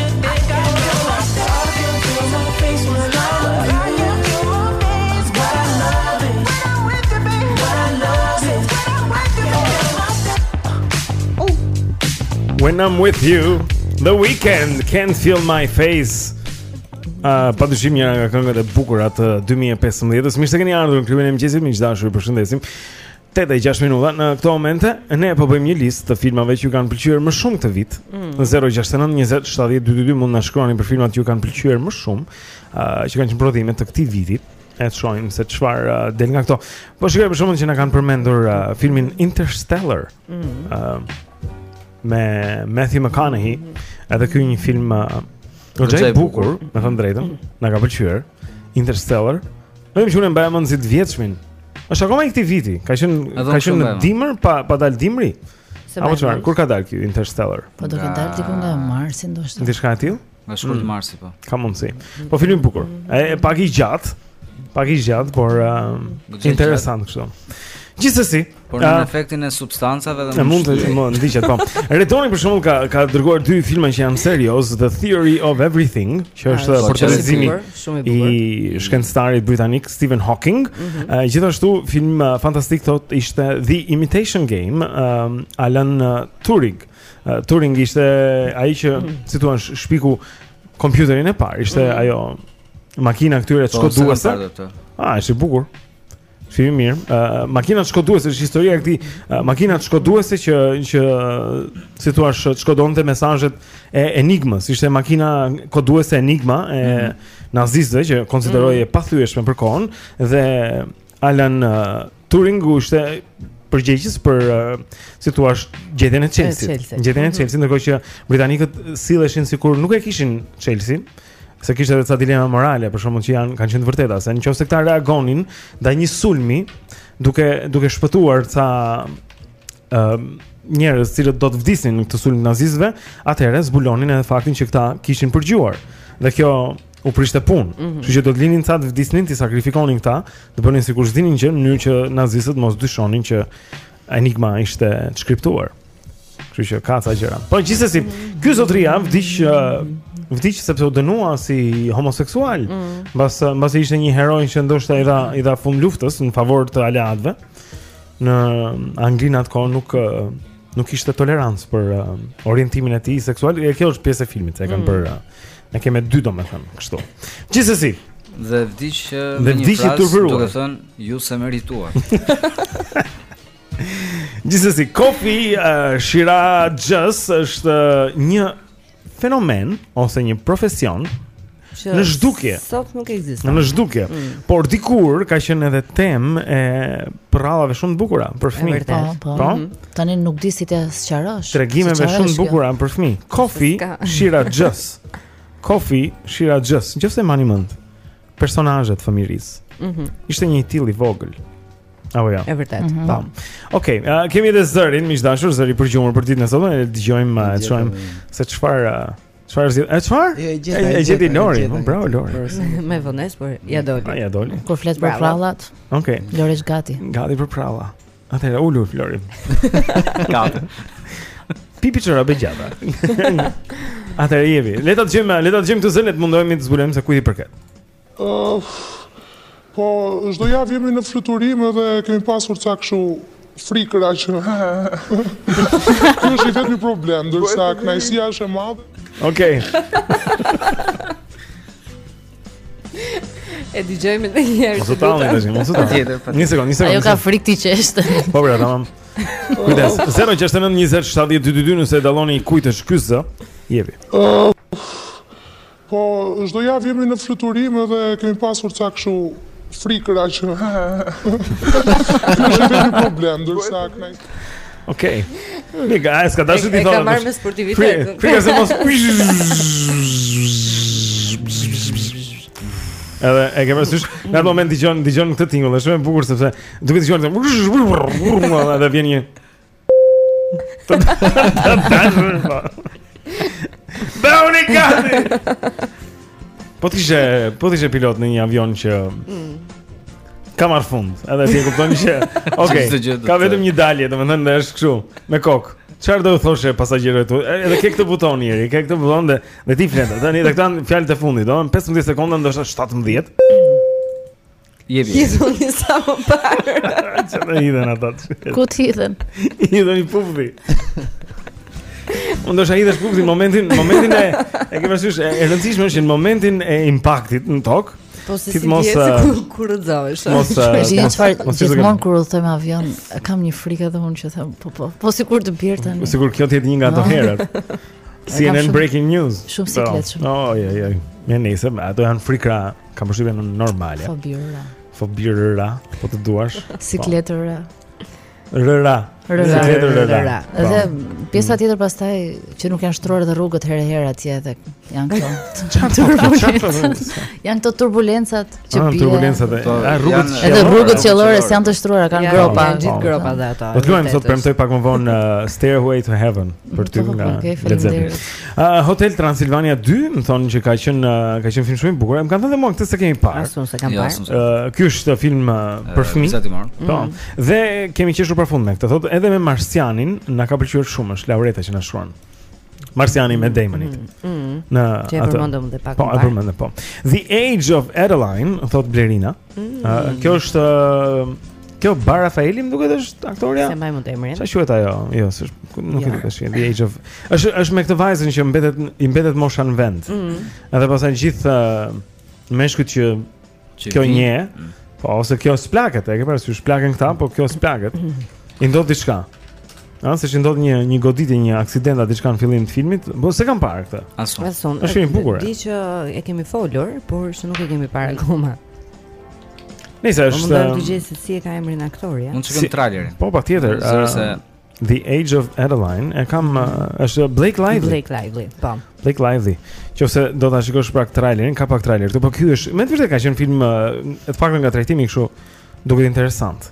When I'm with you The Weeknd Can't feel my face uh, Pa dyshim njëra nga këngët e bukurat uh, 2015-s Mirë se keni ardhur në klubin e mëngjesit Miq të dashur ju përshëndesim 8 e 6 minuta në këto momente ne po bëjmë një listë të filmave që ju kanë pëlqyer më shumë këtë vit. Mm. 069 20 70 222 mund të na shkruani për filmat që ju kanë pëlqyer më shumë, uh, që kanë qenë prodhime të këtij viti. E të shojmë se çfarë uh, del nga këto Po ka për shembull që na kanë përmendur uh, filmin Interstellar mm -hmm. uh, Me Matthew McConaughey mm -hmm. Edhe ky një film uh, Goxha i bukur, me thënë të drejtën mm -hmm. Na ka pëlqyer Interstellar Unë e mbaj mend si të vjetshmin. Është akoma i këtij viti. Ka qenë ka qenë në dimër pa pa dal dimri. Apo çfarë? Kur ka dal ky Interstellar? Po do ketë dalë diku nga Marsi ndoshta. Diçka e tillë? Nga shkurt mm. Marsi po. Ka mundësi. Po film i bukur. Është pak i gjatë. Pak i gjatë, por uh, interesant kështu. Gjithsesi, Por në efektin e substancave dhe mund të mos ndiqet po. Redoni për shembull ka ka dërguar dy filma që janë seriozë, The Theory of Everything, që është ah, portretizimi i shkencëtarit britanik Stephen Hawking. Mm -hmm. uh, gjithashtu film uh, fantastik thotë ishte The Imitation Game, um, Alan uh, Turing. Uh, Turing ishte ai që mm -hmm. si thua shpiku kompjuterin e parë, ishte mm -hmm. ajo makina e këtyre po, shkoduese. Ah, është i bukur. Film i mirë. Uh, makina shkoduese është historia e kësaj uh, makinës shkoduese që që si thua shkodonte mesazhet e Enigmës. Ishte makina koduese Enigma e mm -hmm. nazistëve që konsiderohej mm -hmm. e pathyeshme për kohën dhe Alan uh, Turingu ishte përgjegjës për uh, si thua gjetjen e çelësit. Gjetjen e çelësit, mm -hmm. ndërkohë që britanikët silleshin sikur nuk e kishin çelësin. Se kishte edhe ca dilema morale, për shembull që kanë qenë të vërteta, se në qoftë se këta reagonin ndaj një sulmi, duke duke shpëtuar ca ë uh, njerëz të cilët do të vdisnin në këtë sulm të nazistëve, atëherë zbulonin edhe faktin që këta kishin përgjuar. Dhe kjo u prishte punë. Mm -hmm. Kështu që do të linin ca të vdisnin, t'i sakrifikonin këta, të bënin sikur s'dinin gjë në mënyrë që nazistët mos dyshonin që enigma ishte deshkriptuar. Kështu që ka ca gjëra. Po gjithsesi, ky zotria vdiq vdiq sepse u dënua si homoseksual. Mm. Mbas mm. mbas ishte një hero që ndoshta i dha i dha fund luftës në favor të aleatëve. Në Anglinë e asaj kohe nuk nuk kishte tolerancë për uh, orientimin e tij seksual. E kjo është pjesë e filmit, e kanë mm. bërë. Uh, ne kemi dy domethënë, kështu. Gjithsesi, dhe vdiq uh, me një frazë, do të thënë, ju s'e merituat. Gjithsesi, kofi uh, shira gjës është uh, një fenomen ose një profesion që në zhdukje. Sot nuk ekziston. Në zhdukje. Mm. Por dikur ka qenë edhe temë e përrallave shumë të bukura për fëmijë. Po, po. po? Mm -hmm. Tani nuk di si ta sqarosh. Tregimeve shumë të bukura jo. për fëmijë. Kofi shira gjës. Kofi shira gjës. Nëse mbani mend personazhet e fëmijërisë. Mm -hmm. Ishte një i tillë i vogël. Apo jo. Ja. E vërtet. Mm -hmm. Tam. Okej, okay, uh, kemi edhe zërin, miq të dashur, zëri i përgjuar për ditën e sotme, e dëgjojmë, e shohim se çfarë çfarë si, e çfarë? E gjeti Lori, po bravo Lori. Me vonesë por ia doli. Ah, ia doli. Kur flet për përrallat. Okej. Okay. Lori është gati. Gati për përralla. Atëherë ulur Lori. Gati. Pipi Çorapegjata. Atëherë jevi. Le ta dëgjojmë, le ta dëgjojmë këtë zë dhe, mundohemi të zbulojmë se kujt i përket. Po, çdo javë jemi në fluturim edhe kemi pasur ca kështu frikëra që Ky është i vetmi problem, ndërsa kënaqësia është e madhe. Okej. E dëgjojmë edhe një herë. Mos u tani tash, mos u tani. Një sekond, një sekond. Ajo ka frikë të qeshë. Po pra, tamam. Kujdes, 069 20 70 222 nëse e dalloni i kujt është ky zë, jepi. Po çdo javë jemi në fluturim edhe kemi pasur ca kështu frikëra që është një problem, ndërsa kënaqësi. Okej. Okay. Mega, ai s'ka dashur t'i thonë. Ka marrë me sportivitet. Frikë se mos. Edhe e ke parasysh, në atë moment dëgjon dëgjon këtë tingull, është shumë e bukur sepse duke dëgjuar këtë edhe vjen një Të dashur po. Bëhuni gati. Po ti je, po ti je pilot në një avion që mm. ka marrë fund. Edhe ti e kupton që, okay, ka vetëm një dalje, domethënë dhe është kështu, me kokë. Çfarë do t'u thoshe pasagjerëve tu? Edhe ke këtë buton Eri, ke këtë buton dhe dhe ti flet. Tani edhe këta fjalët e fundit, do 15 sekonda ndoshta 17. Jepi. Hidhuni sa më parë. Çfarë hidhen ata? Ku të hidhen? Hidhen i pufti. Unë do shahid është pufti momentin, momentin e e ke parasysh e, e rëndësishme është në momentin e impaktit në tokë. Po se s'ikim dot kur rëzohesh. Mos e çfarë gjithmonë kur udhëtoj me avion, kam një frikë edhe unë që them po po. Po sikur të bjerë tani. Po sikur kjo të jetë një nga ato herët. CNN breaking news. Shumë siklet. Po. Oh, ja, ja. Nejse, ato janë frikra. Kam përshtypjen normale. Fobirëra. Fobirëra, po të duash. Sikletëra. Po. Rëra. Rëra. Rëra. Po. Edhe pjesa mm. tjetër pastaj që nuk janë shtruar dhe rrugët herë herë atje edhe janë këto. Janë këto turbulencat që ah, bien. Turbulencat e rrugës. Edhe rrugët qiellore s'janë të shtruara, kanë gropa, janë gjithë gropa dhe ato. Do të luajmë sot premtoj pak më vonë uh, Stairway to Heaven për ty nga Led Zeppelin. Uh, Hotel Transilvania 2, më thonë që ka qenë uh, ka qenë film shumë i bukur. Më kanë thënë dhe mua këtë s'e kemi parë. As unë s'e kam jo, parë. Uh, ky është film uh, për fëmijë. S'e di mor? Po. Mm. Dhe kemi qeshur pafund me këtë. Thotë edhe me Marsianin na ka pëlqyer shumë, është Laureta që na shkruan. Marsiani i Matt Damonit. Mm. Mm. Në atë. Po, e përmendëm dhe pak. Po, e përmendëm po. The Age of Adeline, thotë Blerina. Mm. Mm. Kjo është Kjo Bar Rafaeli më duket është aktorja. S'e mbaj mend emrin. Si quhet ajo? Jo, s'është nuk e di tash. The Age of. Është është me këtë vajzën që mbetet i mbetet mosha në vend. Mm. Edhe pastaj gjithë uh, meshkujt që, që kjo njeh, mm. po se kjo s'plaket, e ke parasysh plaken këta, po kjo s'plaket. Mm. I ndodh diçka. Ë se i ndodh një, një goditje, një aksident, a diçka në fillim të filmit, po po s'e kam parë këtë. As unë. Di që e kemi folur, por që nuk e kemi parë akoma. Nëse është... Mund ta gjesh se si e ka emrin aktorja? Mund të shikojmë trailerin. Po, patjetër. Sepse... Uh, The Age of Adeline, e kam, mm -hmm. është Blake Lively. Blake Lively, po. Blake Lively. Në qoftë se do ta shikosh pak trailerin, ka pak trailer. Po kjo është, me të vërtetë ka qenë film, e të paktën nga trajtimi kështu, duket interesant.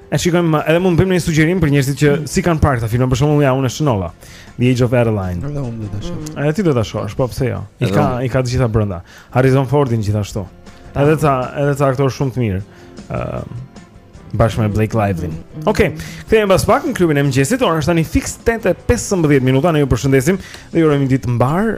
E shikojmë, edhe mund të bëjmë një sugjerim për njerëzit që mm. s'e kanë parë këtë film, për shembull, ja unë e shënova. The Age of Adeline. Edhe unë do ta shoh. Mm. Edhe ti do ta shohësh, po pse jo? I ka i ka të gjitha brenda. Harrison Fordin gjithashtu. Edhe ca, edhe ca aktorë shumë të mirë. Ë uh, bashkë me Blake Lively. Mm. Okej, okay. kthehemi pas pak në klubin e mëngjesit. Ora është tani fiks 8:15 minuta. Ne ju përshëndesim dhe ju urojmë ditë të mbarë.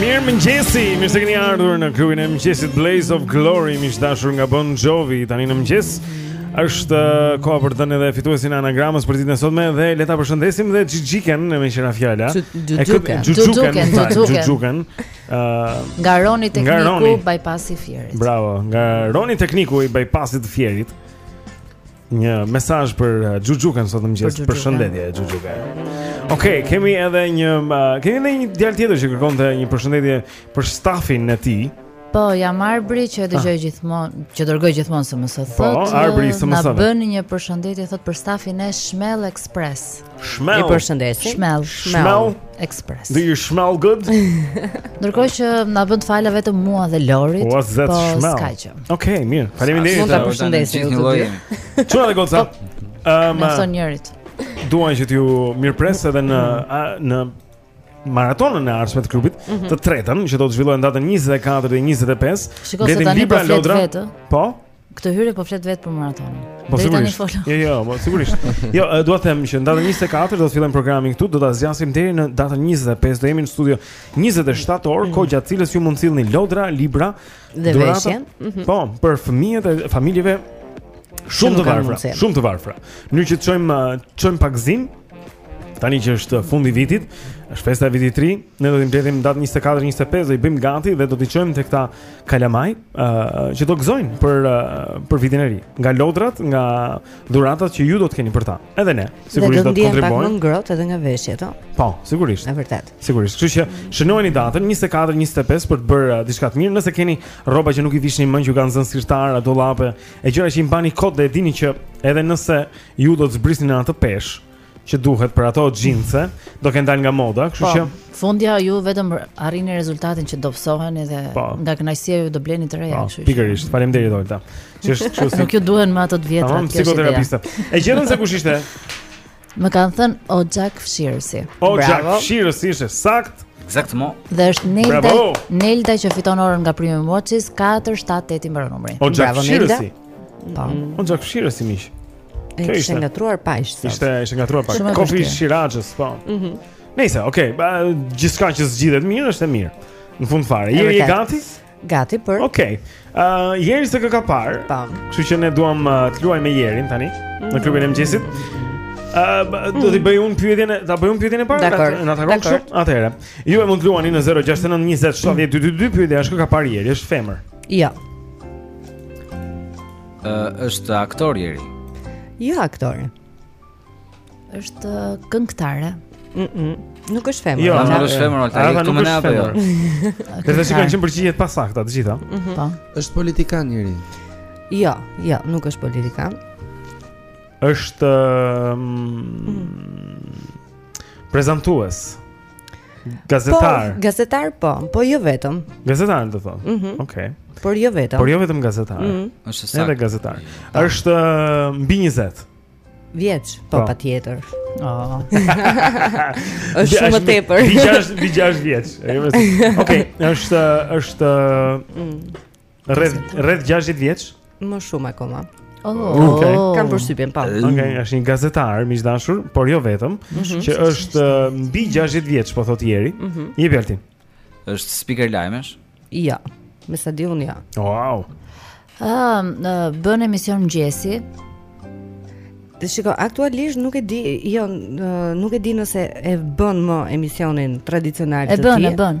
Mirëmëngjesi, mirë se keni ardhur në klubin e mëngjesit Blaze of Glory miq të dashur nga Bon Jovi, tani në mëngjes është uh, koha për të dhënë edhe fituesin e anagramës për ditën e sotme Dhe le ta përshëndesim dhe Xhixhiken meqë ra fjala Xhuxhuken Xhuxhuken Uh, nga Roni tekniku nga Roni. bypassi Fierit. Bravo, nga Roni tekniku i bypassit të Fierit. Një mesazh për uh, Xhuxhukën sot në mëngjes, përshëndetje Xhuxhuka. Okej, okay, kemi edhe një uh, kemi edhe një djalë tjetër që kërkonte një përshëndetje për stafin e tij. Po, jam Arbri që dëgjoj ah. gjithmonë, që dërgoj gjithmonë SMS thotë. Po, Arbri SMS. Na bën një përshëndetje thotë për stafin e Shmel Express. Shmell. I përshëndesim. Shmell. Shmell. Express. Do you smell good? Ndërkohë që na bën të fala vetëm mua dhe Lorit. Po s'ka gjë. Okej, okay, mirë. Faleminderit. Mund ta përshëndesim ju dy. Çuna dhe goca. Ëm. Na thonë njerëzit. Dua që t'ju mirëpres edhe në mhm. në maratonën e ardhshme të klubit, mm -hmm. të tretën që do të zhvillohet datën 24 dhe 25. Shikoj se tani po flet vetë. Po. Këtë hyrje po flet vetë për maratonën. Po sigurisht. Jo, jo, po sigurisht. Jo, dua të them që në datën 24 do të fillojmë programin këtu, do ta zgjasim deri në datën 25, do jemi në studio 27 orë, kohë gjatë cilës ju mund të sillni lodra, libra, dhe veshje. Mhm. Po, për fëmijët e familjeve shumë të varfra, shumë të varfra. Ne që të çojmë çojmë pak gëzim. Tani që është fundi i vitit, është festa e vitit të ri, ne do t'i mbledhim datën 24, 25 dhe i bëjmë gati dhe do t'i çojmë te këta kalamaj. uh, që do gëzojnë për uh, për vitin e ri. Nga lodrat, nga dhuratat që ju do të keni për ta. Edhe ne, sigurisht do të kontribuojmë. Pak më ngrohtë edhe nga veshjet, ëh. Po, sigurisht. E vërtetë. Sigurisht. Kështu që shënojeni datën 24, 25 për të bërë uh, diçka të mirë. Nëse keni rroba që nuk i vishni më, që u kanë zënë sirtarë, dollape, e gjëra që i mbani kot dhe e dini që edhe nëse ju do të zbrisni në atë peshë, që duhet për ato xhinse, do kenë dalë nga moda, kështu po, që po, fundja ju vetëm arrini rezultatin që dobësoheni edhe pa. Po. nga kënaqësia ju do bleni të reja, kështu që. Pikërisht, faleminderit Olta. Që është kështu si. Nuk ju duhen më ato të vjetra. Tamam, psikoterapista. E gjetën se kush ishte? Më kanë thënë oxhakfshirësi. Oxhakfshirësi ishte saktë. Exactement. Dhe është Nelda, Nelda që fiton orën nga Prime Watches 478 i mbaron numri. Oxhakfshirësi. Po. Oxhakfshirësi miq. Kjo ishte ngatërruar paq. Ishte ishte ngatërruar paq. Kofi Shiraxhës, po. Mhm. Mm Nëse, okay, gjithçka që zgjidhet mirë është e mirë. Në fund fare, Jeri je gati? Gati për. Okej. Okay. Ë, uh, Jeri s'e ka parë. Po. Kështu që ne duam uh, të luajmë me Jerin tani mm -hmm. në klubin e mëngjesit. Ë, uh, do t'i bëj unë pyetjen, ta bëj unë pyetjen e parë, na takon kështu? Atëherë. Ju e mund të luani në 069 20 70 222 pyetja është kë ka parë Jeri, është femër. Jo. Ja. Ë është aktor Jeri. Jo aktore. Është uh, këngëtare. Mm -mm. Nuk është femër. Jo, nuk është femër, ata janë këtu më na apo jo. Dhe tash kanë qenë përgjigjet e pasakta të gjitha. Mhm. Po. Është politikan njëri. Jo, jo, nuk është politikan. Është um, prezantues. Gazetar. Po, gazetar po, po jo vetëm. Gazetar do thonë. Mm -hmm. Okej. Okay. Por jo vetëm. Por jo vetëm gazetar. Mm -hmm. Është saktë. Edhe gazetar. Po. Është uh, mbi 20. Vjeç, po, po. patjetër. Oh. është shumë tepër. Mbi 6, mbi 6 vjeç. Okej, okay. është është mm. Rreth rreth 60 vjeç? Më shumë akoma. Oh, okay. Oh. Kam përshtypjen pa. Okej, okay, është një gazetar miq të dashur, por jo vetëm, mm -hmm. që është uh, mbi 60 vjeç, po thotë Jeri. Mm -hmm. Jepi Altin. Është speaker lajmesh? Jo. Me sa di unë jo. Jo. Wow. Ah, uh, bën emision mëngjesi. Dhe shiko, aktualisht nuk e di, jo, nuk e di nëse e bën më emisionin tradicional të tij. E bën, e bën.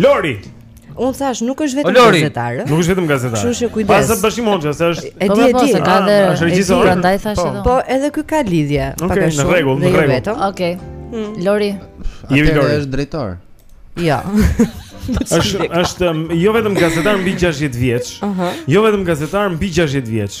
Lori. Unë thashë nuk është vetëm gazetar, ë. Nuk është vetëm gazetar. Kështu që kujdes. Pas Bashkim Hoxha se është. E di, po, e po, di. Ka dhe ah, është regjisor. Prandaj thashë po. edhe. Po, edhe ky ka lidhje. Nuk ka në rregull, në rregull. Okej. Hmm. Lori. Jemi Lori. Është drejtor. Jo. Është është jo vetëm gazetar mbi 60 vjeç. Jo vetëm gazetar mbi 60 vjeç.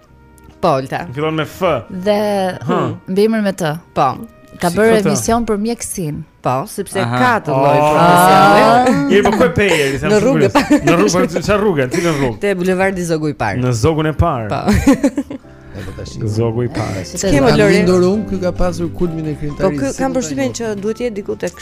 Po, Olta. Fillon me F. Dhe mbiemër me T. Po. Ka bërë emision për mjekësinë. Po, sepse Aha. ka të lloj oh, profesioni. Je po ku e pe, i them. Në rrugë. Në rrugë, po, në çfarë rrugë? Cilën rrugë. Te bulevardi Zogu i Parë. Në Zogun e Parë. Po. Zogu i Parë. Kemi Lorenzo. Ky ka pasur kulmin e krijimtarisë. Po ky kam përshtypjen që duhet të jetë diku tek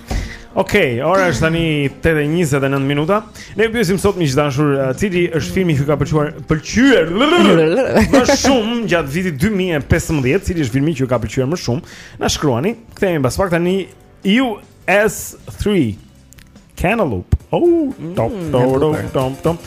Okej, okay, ora është tani 8:29 minuta. Ne ju pyesim sot miq të dashur, cili është filmi që ju ka pëlqyer, pëlqyer më shumë gjatë vitit 2015, cili është filmi që ju ka pëlqyer më shumë? Na shkruani. Kthehemi pas pak tani US3 Cantaloop. Oh, mm, top, top, top, top, top.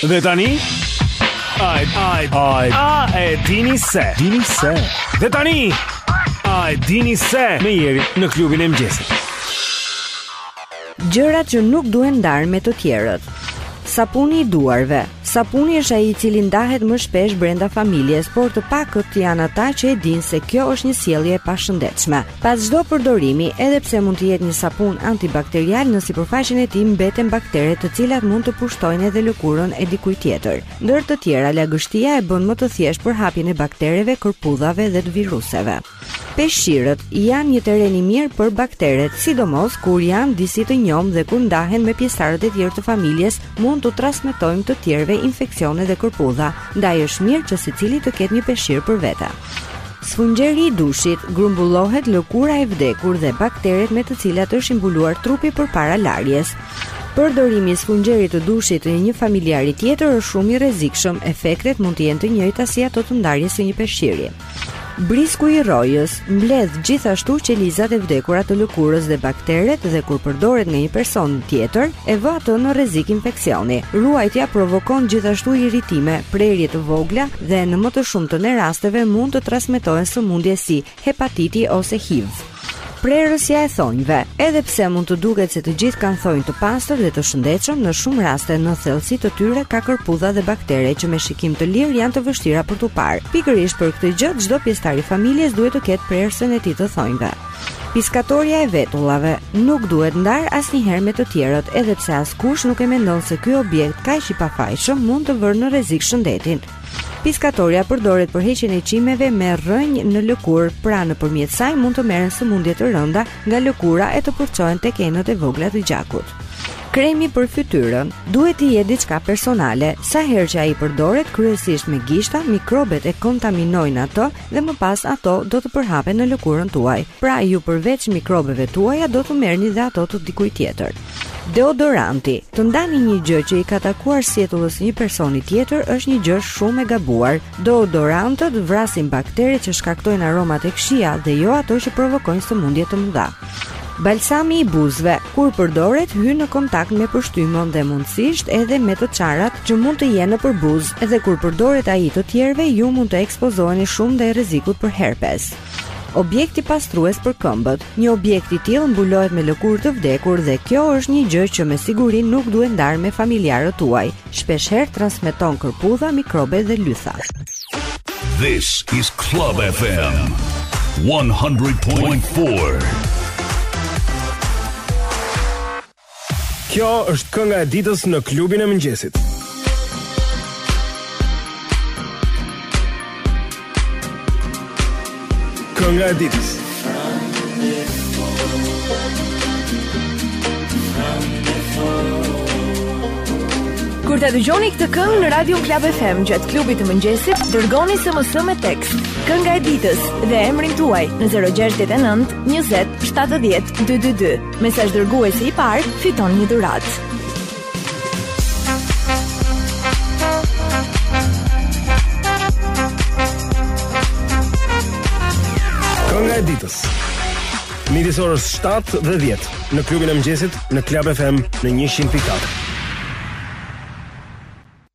Dhe tani Ai ai ai a e dini se dini se Dhe tani a e dini se me Jerin në Klubin e Mëngjesit Gjërat që nuk duhen ndarë me të tjerët Sapuni i duarve Sapuni është ai i cili ndahet më shpesh brenda familjes, por të pakët janë ata që e dinë se kjo është një sjellje e pashëndetshme. Pas çdo përdorimi, edhe pse mund të jetë një sapun antibakterial, në sipërfaqen e tij mbeten bakteret të cilat mund të pushtojnë edhe lëkurën e dikujt tjetër. Ndër të tjera, lagështia e bën më të thjeshtë përhapjen e baktereve, kërpudhave dhe të viruseve. Peshqirët janë një terren i mirë për bakteret, sidomos kur janë disi të njomë dhe kur ndahen me pjesëtarët e tjerë të familjes, mund t'u transmetojmë të tjerëve infeksione dhe kërpudha, ndaj është mirë që secili të ketë një peshqir për vete. Sfungjeri i dushit grumbullohet lëkura e vdekur dhe bakteret me të cilat është i mbuluar trupi përpara larjes. Përdorimi i sfungjerit të dushit të një familjari tjetër është shumë i rrezikshëm, efektet mund të jenë të njëjta si ato të ndarjes së një peshqiri. Brisku i rrojes mbledh gjithashtu qelizat e vdekura të lëkurës dhe bakteret dhe kur përdoret nga një person tjetër, e vë atë në rrezik infeksioni. Rruajtja provokon gjithashtu irritime, prerje të vogla dhe në më të shumtën e rasteve mund të transmetohen sëmundje si hepatiti ose HIV. Prerësja e thonjve. Edhe pse mund të duket se të gjithë kanë thonj të pastër dhe të shëndetshëm, në shumë raste në thellësi të tyre ka kërpudha dhe baktere që me shikim të lirë janë të vështira për t'u parë. Pikërisht për këtë gjë, çdo pjesëtar i familjes duhet të ketë prerësen e tij të thonjve. Piskatorja e vetullave nuk duhet ndarë asnjëherë me të tjerët, edhe pse askush nuk e mendon se ky objekt kaq i pafajshëm mund të vërë në rrezik shëndetin. Piskatorja përdoret për heqjen e qimeve me rrënjë në lëkurë, pra nëpërmjet saj mund të merren sëmundje të rënda nga lëkura e të përçohen tek enët e vogla të gjakut. Kremi për fytyrën duhet të jetë diçka personale. Sa herë që ai përdoret kryesisht me gishta, mikrobet e kontaminojnë atë dhe më pas ato do të përhapen në lëkurën tuaj. Pra ju përveç mikrobeve tuaja do të merrni dhe ato të dikujt tjetër. Deodoranti, të ndani një gjë që i ka takuar sjetullës së një personi tjetër është një gjë shumë e gabuar. Deodorantët vrasin bakteret që shkaktojnë aromat e këqija dhe jo ato që provokojnë sëmundje të mëdha. Balsami i buzëve, kur përdoret, hyn në kontakt me pështymën dhe mundësisht edhe me të çarat që mund të jenë nëpër buzë, dhe kur përdoret ai i të tjerëve, ju mund të ekspozoheni shumë ndaj rrezikut për herpes. Objekti pastrues për këmbët. Një objekt i tillë mbulohet me lëkurë të vdekur dhe kjo është një gjë që me siguri nuk duhet ndarë me familjarët tuaj. Shpeshherë transmeton kërpudha, mikrobe dhe lytha. This is Club FM 100.4. Kjo është kënga e ditës në klubin e mëngjesit. Kënga e ditës. Kur ta dëgjoni këtë këngë në Radio Club FM gjatë klubit të mëngjesit, dërgoni SMS me tekst. Kënga e ditës dhe emrin tuaj në 069 20 70 222. Mesazhdërguesi i parë fiton një dhuratë. Kënga e ditës. Midis orës 7 dhe 10 në klubin e mëngjesit në Club FM në 100.4.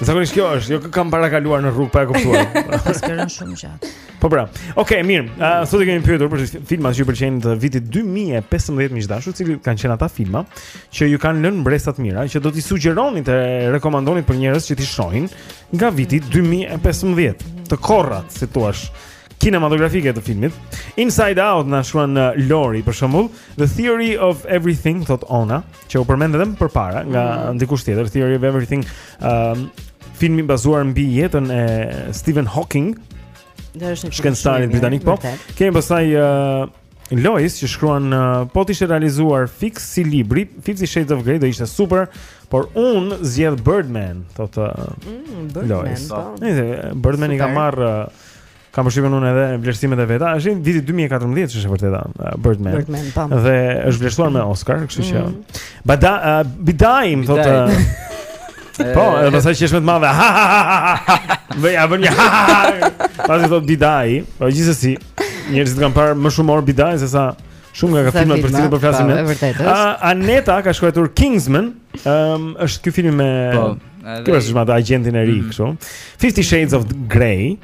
Zakonisht kjo është, jo kam para kaluar në rrugë pa e kuptuar. Po skanon shumë gjatë. Po bra. Okej, okay, mirë. Ë uh, sot kemi pyetur për filmat që ju pëlqejnë të vitit 2015 miq të dashur, cilët kanë qenë ata filma që ju kanë lënë mbresa të mira, që do t'i sugjeronit e rekomandonit për njerëz që t'i shohin nga viti 2015. Të korrat, si thua, kinematografike të filmit. Inside Out na shkruan Lori për shembull, The Theory of Everything thot Ona. që u përmend edhe më përpara nga mm. dikush tjetër, Theory of Everything, um, filmi bazuar mbi jetën e Stephen Hawking. Shkencëtarit britanik, po. Kemi pastaj uh, Lois që shkruan uh, po të ishte realizuar fix si libri, Fifty Shades of Grey do ishte super, por un zgjedh Birdman, thotë uh, mm, Birdman, Lois. Po. Birdman i ka marr uh, Kam përshtypjen unë edhe vlerësimet e veta. Është viti 2014 që është e vërteta. Uh, Birdman. Birdman po. Dhe është vlerësuar me Oscar, kështu që. Mm. Bada uh, Bidaim thotë. Po, edhe pastaj që është me të madhe ha, ha, ha, ha, ha. Vëj, a vërnja ha, ha, ha. Pastaj thotë bidai Po gjithsesi Njerëzit kanë parë më shumë orë bidai Se sa shumë nga këta filmat për cilët po flasim po, ne a, Aneta ka shkruajtur Kingsman um, është ky filmi me po, Kjo është shma të agentin e ri mm. Fifty Shades of Grey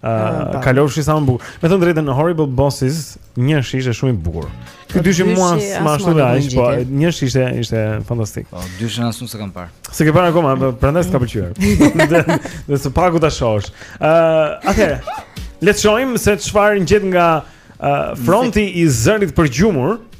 Uh, Kalofshi sa më bukur. Me thënë të drejtën Horrible Bosses, njëshi ishte shumë i bukur. Ky dyshi mua më ashtu dhe aq, po njëshi ishte ishte fantastik. Po dyshin as un s'e kam parë. S'e ke parë akoma, po, prandaj s'të ka pëlqyer. Dhe së paku ta shohësh. Ë, uh, atëherë, le të shohim se çfarë ngjan nga uh, fronti i zërit të përgjumur.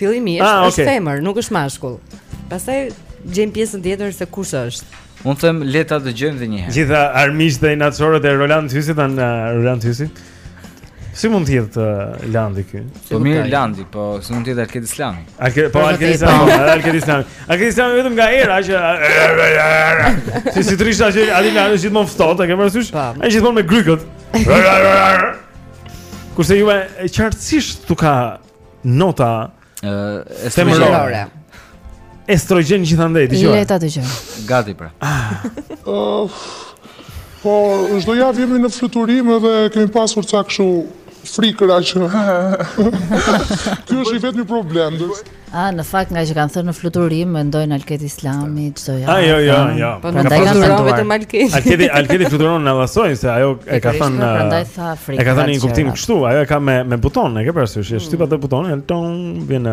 Fillimisht ah, okay. është femër, nuk është mashkull. Pastaj gjejmë pjesën tjetër se kush është. Unë them le ta dëgjojmë edhe një herë. Gjithë armiqtë dhe inatçorët e Roland Hysit thanë uh, Roland Hysi. Si mund të jetë uh, Landi këy? Po mirë Landi, po si mund të jetë Alket Islami? Alket, po Alket Islami, po, Alket Islami. Alket Islami vetëm nga era që uh, si si trishta që ai Landi është gjithmonë ftohtë, e ke parasysh? Po. Ai gjithmonë me grykët. Kurse kjo e qartësisht këtu ka nota ë femërore. Estrogjen gjithandej, dëgjoj. Le ta dëgjoj. Gati pra. Ah. Po, çdo javë jemi në fluturim edhe kemi pasur ca kështu frikëra që. Ky është i vetmi problem. A në fakt nga që kanë thënë në fluturim mendojnë Alket Islami çdo javë. A jo, jo, jo. Prandaj kanë thënë vetëm Alket. Alket, Alket fluturon me Lason se ajo e ka thënë. Sa frikë. E ka thënë një kuptim kështu, ajo e ka me me buton, e ke parasysh, e shtyp mm. atë buton, Elton vjen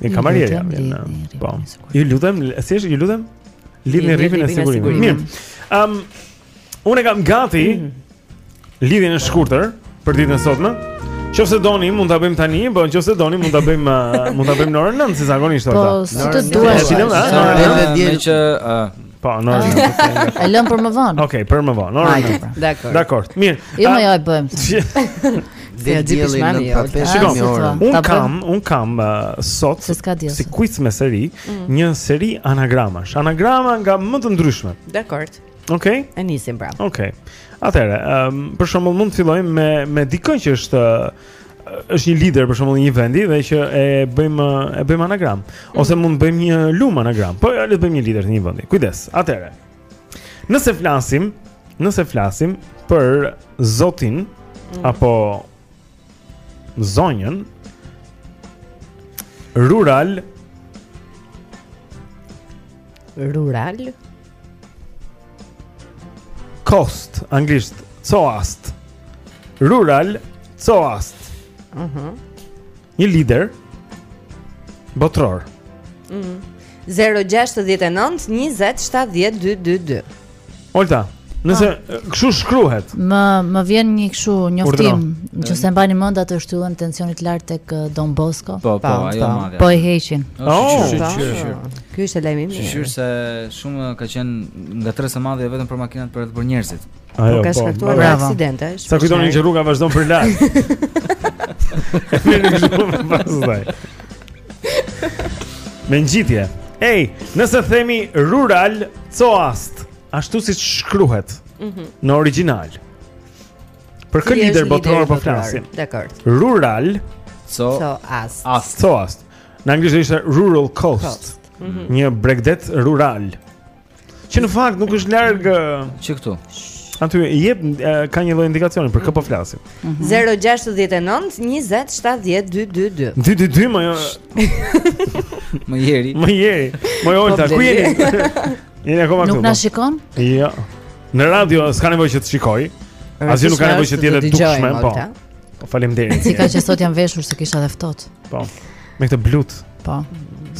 një kamarier, vjen një. Po. Ju lutem, si është, ju lutem. Lidhni rripin e sigurimit. Mirë. Ëm um, unë kam gati mm. lidhjen e shkurtër për ditën e sotme. Qoftse doni mund ta bëjmë tani, po nëse doni mund ta bëjmë uh, mund ta bëjmë në orën 9 si zakonisht ata. Po, si të duash. Në orën 9 që uh, Po, në orën 9. Ah. E lëm për më vonë. Okej, okay, për më vonë. Orën 9. Dakor. Dakor. Mirë. Jo, më ja e bëjmë. Dhe di ti shmani jo. Shikoj. Un kam, un kam uh, sot si quiz me seri, mm. një seri anagramash. Anagrama nga më të ndryshme. Dakor. Okej. Okay. E nisim pra. Okej. Okay. Atëherë, um, për shembull mund të fillojmë me me dikë që është uh, është një lider për shembull i një vendi dhe që e bëjmë e bëjmë anagram ose mund të bëjmë një lum anagram. Po ja le të bëjmë një lider të një vendi. Kujdes. Atëherë. Nëse flasim, nëse flasim për Zotin mm. apo zonjën rural rural Coast, anglisht, coast. Rural, coast. Mhm. Mm Një lider botror. Mhm. Mm 069 20 70 222. Olta, Nëse ah. kështu shkruhet. Më më vjen një kështu njoftim, nëse mbani mend atë shtyllën e tensionit të lartë tek Don Bosco. Po, po, ajo madje. Po e heqin. Oh, Ky është lajmi i mirë. Shyqyr se shumë ka qenë ngatërresë e madhe jo vetëm për makinat, por edhe për njerëzit. Ajo, po ka po, shkaktuar po, aksidente. Sa kujtonin që rruga vazhdon për lart. Mirë, shumë pas saj. Me ngjitje. Ej, nëse themi rural coast, ashtu siç shkruhet mm -hmm. në origjinal. Për kë lider botëror po flasim. Dakor. Rural coast. Coast. Në anglisht është rural coast, coast. Mm -hmm. një bregdet rural. Që në fakt nuk është larg që këtu. Aty i jep ka një lloj indikacioni për kë po flasim. 069 20 70 222. 222 më jo. Më jeri. Më jeri. Më jo, Olta ku jeni? Jeni akoma këtu. Nuk na po. shikon? Jo. Në radio s'ka nevojë që të shikoj. Asgjë nuk ka nevojë që të jetë dukshme, po. Po faleminderit. Si ka që sot jam veshur se kisha dhe ftohtë. Po. Me këtë blut. Po.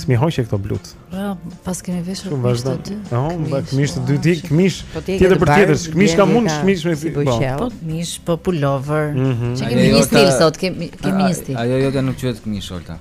S'mi hoqe këto blut. Po, pse kemi veshur të dy. Po, me këmish të dy dik, këmish. Po, tjetër për tjetër, këmish ka mund këmish me si. Po, po këmish, po pullover. Mhm. Që kemi një stil sot, kemi kemi një stil. Ajo jote nuk quhet këmish, Olta.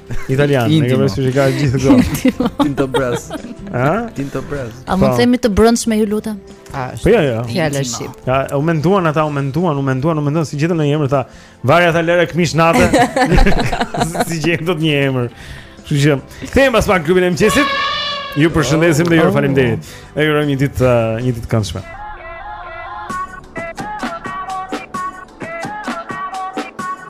Italian, ne kemi shikuar gjithë këto. Tinto Brass. Ha? Tinto Brass. A mund po. të themi të brendshme ju lutem? A, po jo, jo. Fjala shqip. Ja, u menduan ata, u menduan, u menduan, u menduan s'i gjetën një emër tha. Varja tha lere këmish nate. s'i gjetën dot një emër. Kështu që kthehemi pas pak në klubin e mëngjesit. Ju përshëndesim dhe ju oh. faleminderit. Ju urojmë një ditë uh, një ditë këndshme.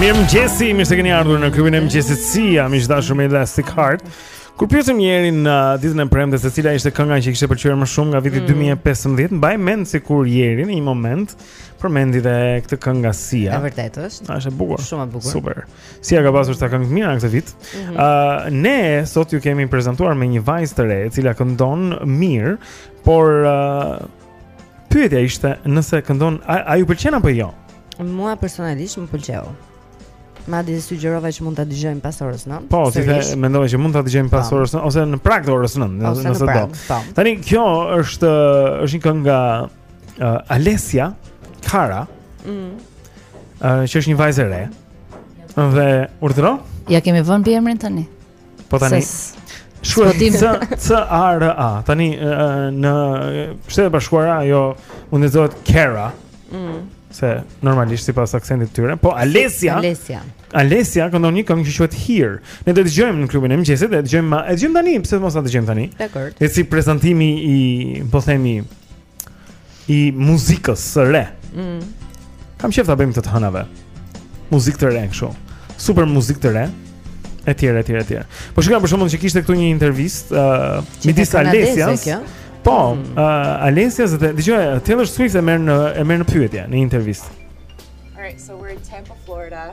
Mirëmëngjesi, mirë se keni ardhur në klubin e mëngjesit Sia me Elastic Heart Kur pyetëm njeri në uh, ditën e premte se cila ishte kënga që i kishte pëlqyer më shumë nga viti mm. 2015 Mbaj mend sikur njëri në një moment përmendi dhe këtë këngë nga Sia E vërtetë është A, është e bukur Shumë e bukur Super Sia ka pasur ca këngë të mira në këtë vit mm -hmm. uh, Ne sot ju kemi prezantuar me një vajzë të re e cila këndon mirë Por uh, Pyetja ishte nëse këndon a, a ju pëlqen apo jo? Mua personalisht më pëlqeu. Madje sugjerova që mund ta dëgjojmë pas orës 9. Po, si the, mendova që mund ta dëgjojmë pas po. orës 9 ose në prag të orës 9, nëse, nëse do. Po. Tani kjo është është një këngë nga uh, Alessia Cara. Mm. Uh, që është një vajzë e re. Dhe urdhëro? Ia kemi vënë emrin tani. Po tani. Shkruhet C C A R A. Tani në Shtetet e Bashkuara ajo mund të thuhet Kera. Mm. Se normalisht sipas aksentit të tyre, po Alessia. Alessia. Alessia këndon një këngë që quhet Here. Ne do e dëgjojmë në klubin e mëngjesit, e dëgjojmë, e dëgjojmë tani, pse mos ta dëgjojmë tani? Dakor. Është si prezantimi i, po themi, i muzikës së re. Mm. Kam qejf ta bëjmë këtë të hënave. Muzikë të re kështu. Super muzikë të re. Etj, etj, etj. Po shikojmë për shembull që kishte këtu një intervistë uh, midis Alessias. Po, mm. uh, Alessias dhe dëgjoj Taylor Swift e merr në e merr në pyetje në intervistë. All right, so we're in Tampa, Florida.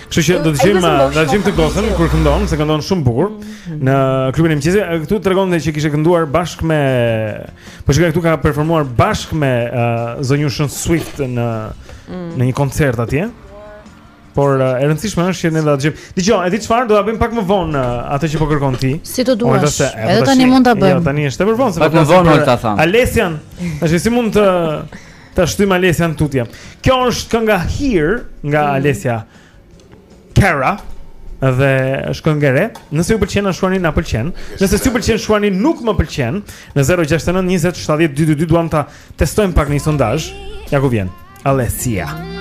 Kështu që do dëgjojmë, do dëgjojmë këtë gocën kur këndon, se këndon shumë bukur mhm. në klubin e mëngjesit. Këtu tregonte se kishte kënduar bashkë me Po shikoj këtu ka performuar bashkë me uh, zonjushën Swift në mm. në një koncert atje. Por uh, e rëndësishme është që ne do ta dëgjojmë. Dëgjo, e di çfarë do ta bëjmë pak më vonë uh, atë që po kërkon ti. Si të duash. Edhe tani mund ta jo, bëjmë. Jo, tani është e vonë se po. Pak më vonë ta thashë. Alessian, tashi s' mund të Ta shtyjmë Alessian tutje. Kjo është kënga Here nga mm. Alessia Cara dhe është këngë e re. Nëse ju pëlqen, shkruani na pëlqen. Nëse s'ju pëlqen, shkruani nuk më pëlqen. Në 069 20 70 222 duam ta testojmë pak në një sondazh. Ja ku vjen. Alessia.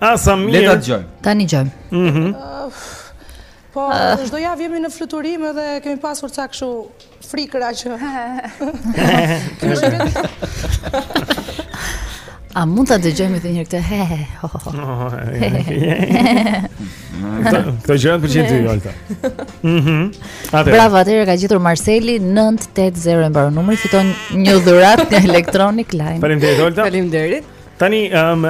A sa mirë. Le ta dëgjojmë. Tani dëgjojmë. Mhm. Po, çdo uh, javë jemi në fluturim edhe kemi pasur ca kështu frikëra që. A mund ta dëgjojmë edhe një herë këtë? He he. Këto gjëra për çfarë ti Olta? Mhm. Atëherë. Bravo, atëherë ka gjetur Marseli 980 mbaron numri, fiton një dhuratë nga Electronic Line. Faleminderit Olta. Faleminderit. Tani um,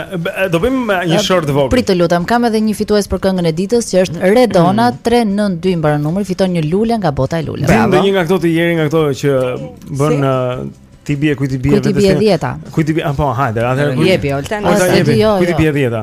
do bëjmë një short të vogël. Prit të lutem, kam edhe një fitues për këngën e ditës që është Redona 392 mbaron numri, fiton një lule nga bota e luleve. Bravo. Dhe një nga këto te njëri nga këto që bën si? uh, ti bie kujt i bie vetë. Kujt i bie dhjeta. Kujt i bie, apo hajde, atëherë. Jepi Olta, ose ti jo. Kujt i jo. bie dhjeta.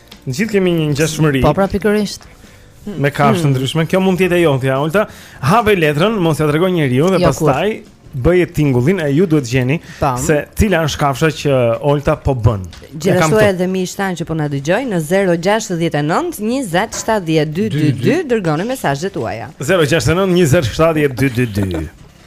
Ne gjithë kemi një ngjashmëri. Po pra pikërisht. Me kafshë hmm. ndryshme. Kjo mund të jetë e jotja, Olta. Hapë letrën, mos ja tregoj njeriu dhe jo, pastaj bëje tingullin e ju duhet gjeni Tam. se cila është kafsha që Olta po bën. Gjithashtu edhe miqtë tanë që po na dëgjojnë në 069 20 70 222 dërgoni mesazhet tuaja. 069 20 70 222.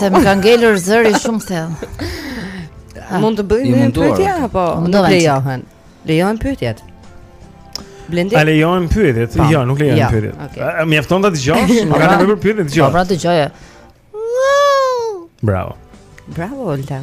Se më ka ngelur zëri shumë thellë. Mund të bëjmë një pyetje apo nuk lejohen? Lejohen pyetjet. Blendi. A lejohen pyetjet? Po. Jo, nuk lejohen jo, pyetjet. Mjafton ta dëgjosh? Nuk ka nevojë për pyetje, dëgjoje. Po pra dëgjoje. Bravo. Bravo, Olta.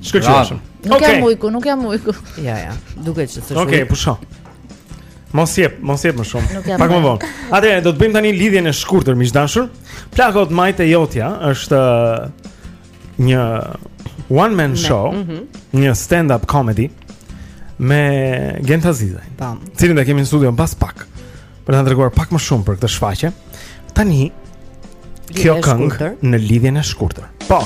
Shkëlqyeshëm. Nuk jam ujku, nuk jam ujku. Ja, ja. Duket që thosh. Okej, pusho. Mos jep, mos jep më shumë. Pak më vonë. Atëherë do të bëjmë tani lidhjen e shkurtër miq të dashur. Plak o t'majte jotja është uh, një one man show, mm -hmm. një stand up comedy me Gentian Zenelaj. Tam. Cilin do kemi në studio pas pak. Për të treguar pak më shumë për këtë shfaqje, tani kjo këngë në lidhjen e shkurtër. Po.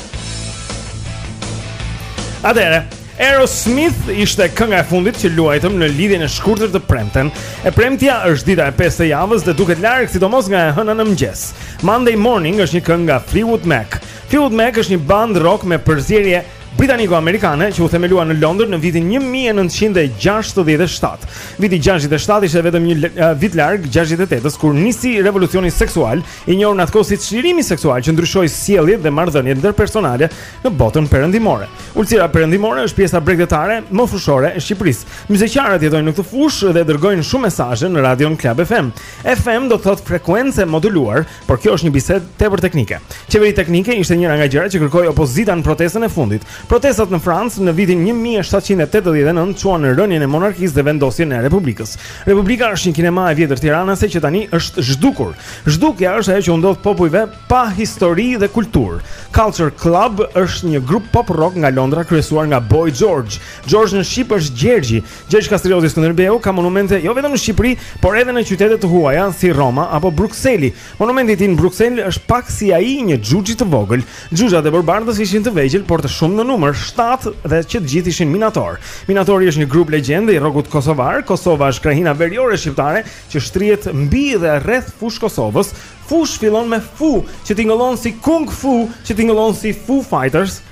Atëre, Aerosmith ishte kënga e fundit që luajtëm në lidhjen e shkurtër të premten. E premtja është dita e pestë e javës dhe duket larg sidomos nga e hëna në mëngjes. Monday Morning është një këngë nga Fleetwood Mac. Fleetwood Mac është një band rock me përzierje britaniko-amerikane që u themelua në Londër në vitin 1967. Viti 67 ishte vetëm një vit larg 68-s kur nisi revolucioni seksual, i njohur atë kohë si çlirimi seksual që ndryshoi sjelljet dhe marrëdhëniet ndërpersonale në botën perëndimore. Ultësira perëndimore është pjesa bregdetare më fushore e Shqipërisë. Myzeqarët jetojnë në këtë fushë dhe dërgojnë shumë mesazhe në Radion Club FM. FM do të thotë frekuencë moduluar, Por kjo është një bisedë tepër teknike. Qeveri teknike ishte njëra nga gjërat që kërkoi opozita në protestën e fundit. Protestat në Francë në vitin 1789 çuan në rënien e monarkisë dhe vendosjen e republikës. Republika është një kinema e vjetër tiranase që tani është zhdukur. Zhdukja është ajo që u ndodh popujve pa histori dhe kulturë. Culture Club është një grup pop rock nga Londra kryesuar nga Boy George. George në shqip është Gjergji, Gjergj Kastrioti Skënderbeu ka monumente jo vetëm në Shqipëri, por edhe në qytete të huaja si Roma apo Brukseli. Monumenti i tij në Bruksel është pak si ai i një xhuxhi të vogël. Xhuxhat e Borbardhës ishin të vegjël, por të shumtë në numër, shtatë dhe që të gjithë ishin minatorë. Minatori është një grup legjendë i rrokut kosovar. Kosova është krahina veriore shqiptare që shtrihet mbi dhe rreth Fushë Kosovës. Fushë fillon me fu, që tingëllon si kung fu, që tingëllon si Foo Fighters,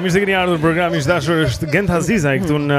Mirë se keni ardhur në programin, i dashur është Gent Haziza këtu në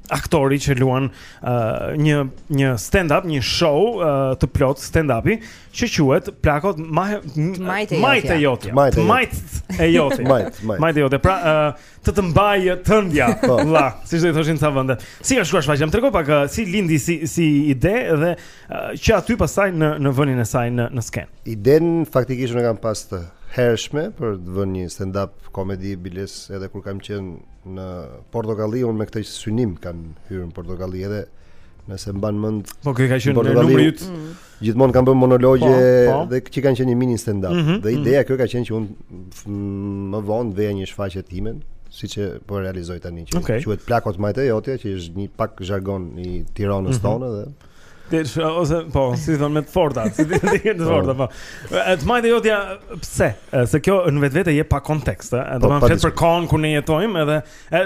aktori që luan uh, një një stand up, një show uh, të plot stand upi që quhet plakot maj majt e jotja. Majt e jotja. Majt e jotja. Majt, majt. Majt e jotja. Pra uh, të të mbajë tëndja, po. Valla, siç do të thoshin ca vende. Si ka shkuar shfaqja? Më trego pak uh, si lindi si si ide dhe uh, që aty pastaj në në vënien e saj në në skenë. Idenë faktikisht unë kam pas të hershme për të vënë një stand up komedi biles edhe kur kam qenë në Portokalli, unë me këtë synim kam hyrë në Portokalli edhe nëse mban mend. Po kjo ka qenë numri yt. Mm. Gjithmonë kam bërë monologje po, po. dhe që kanë qenë një mini stand up. Mm -hmm, dhe mhm. ideja mm -hmm. kjo ka qenë që unë më vonë veja një shfaqje timen, siç e po realizoj tani që okay. quhet Plakot Majte Jotja, që është një pak jargon i Tiranës mm -hmm. tonë dhe Ti ose po, si thon me të forta, si ti ke të forta po. Të majtë jotja pse? Se kjo në vetvete je pa kontekst, ëh. Domethënë për kohën ku ne jetojmë edhe,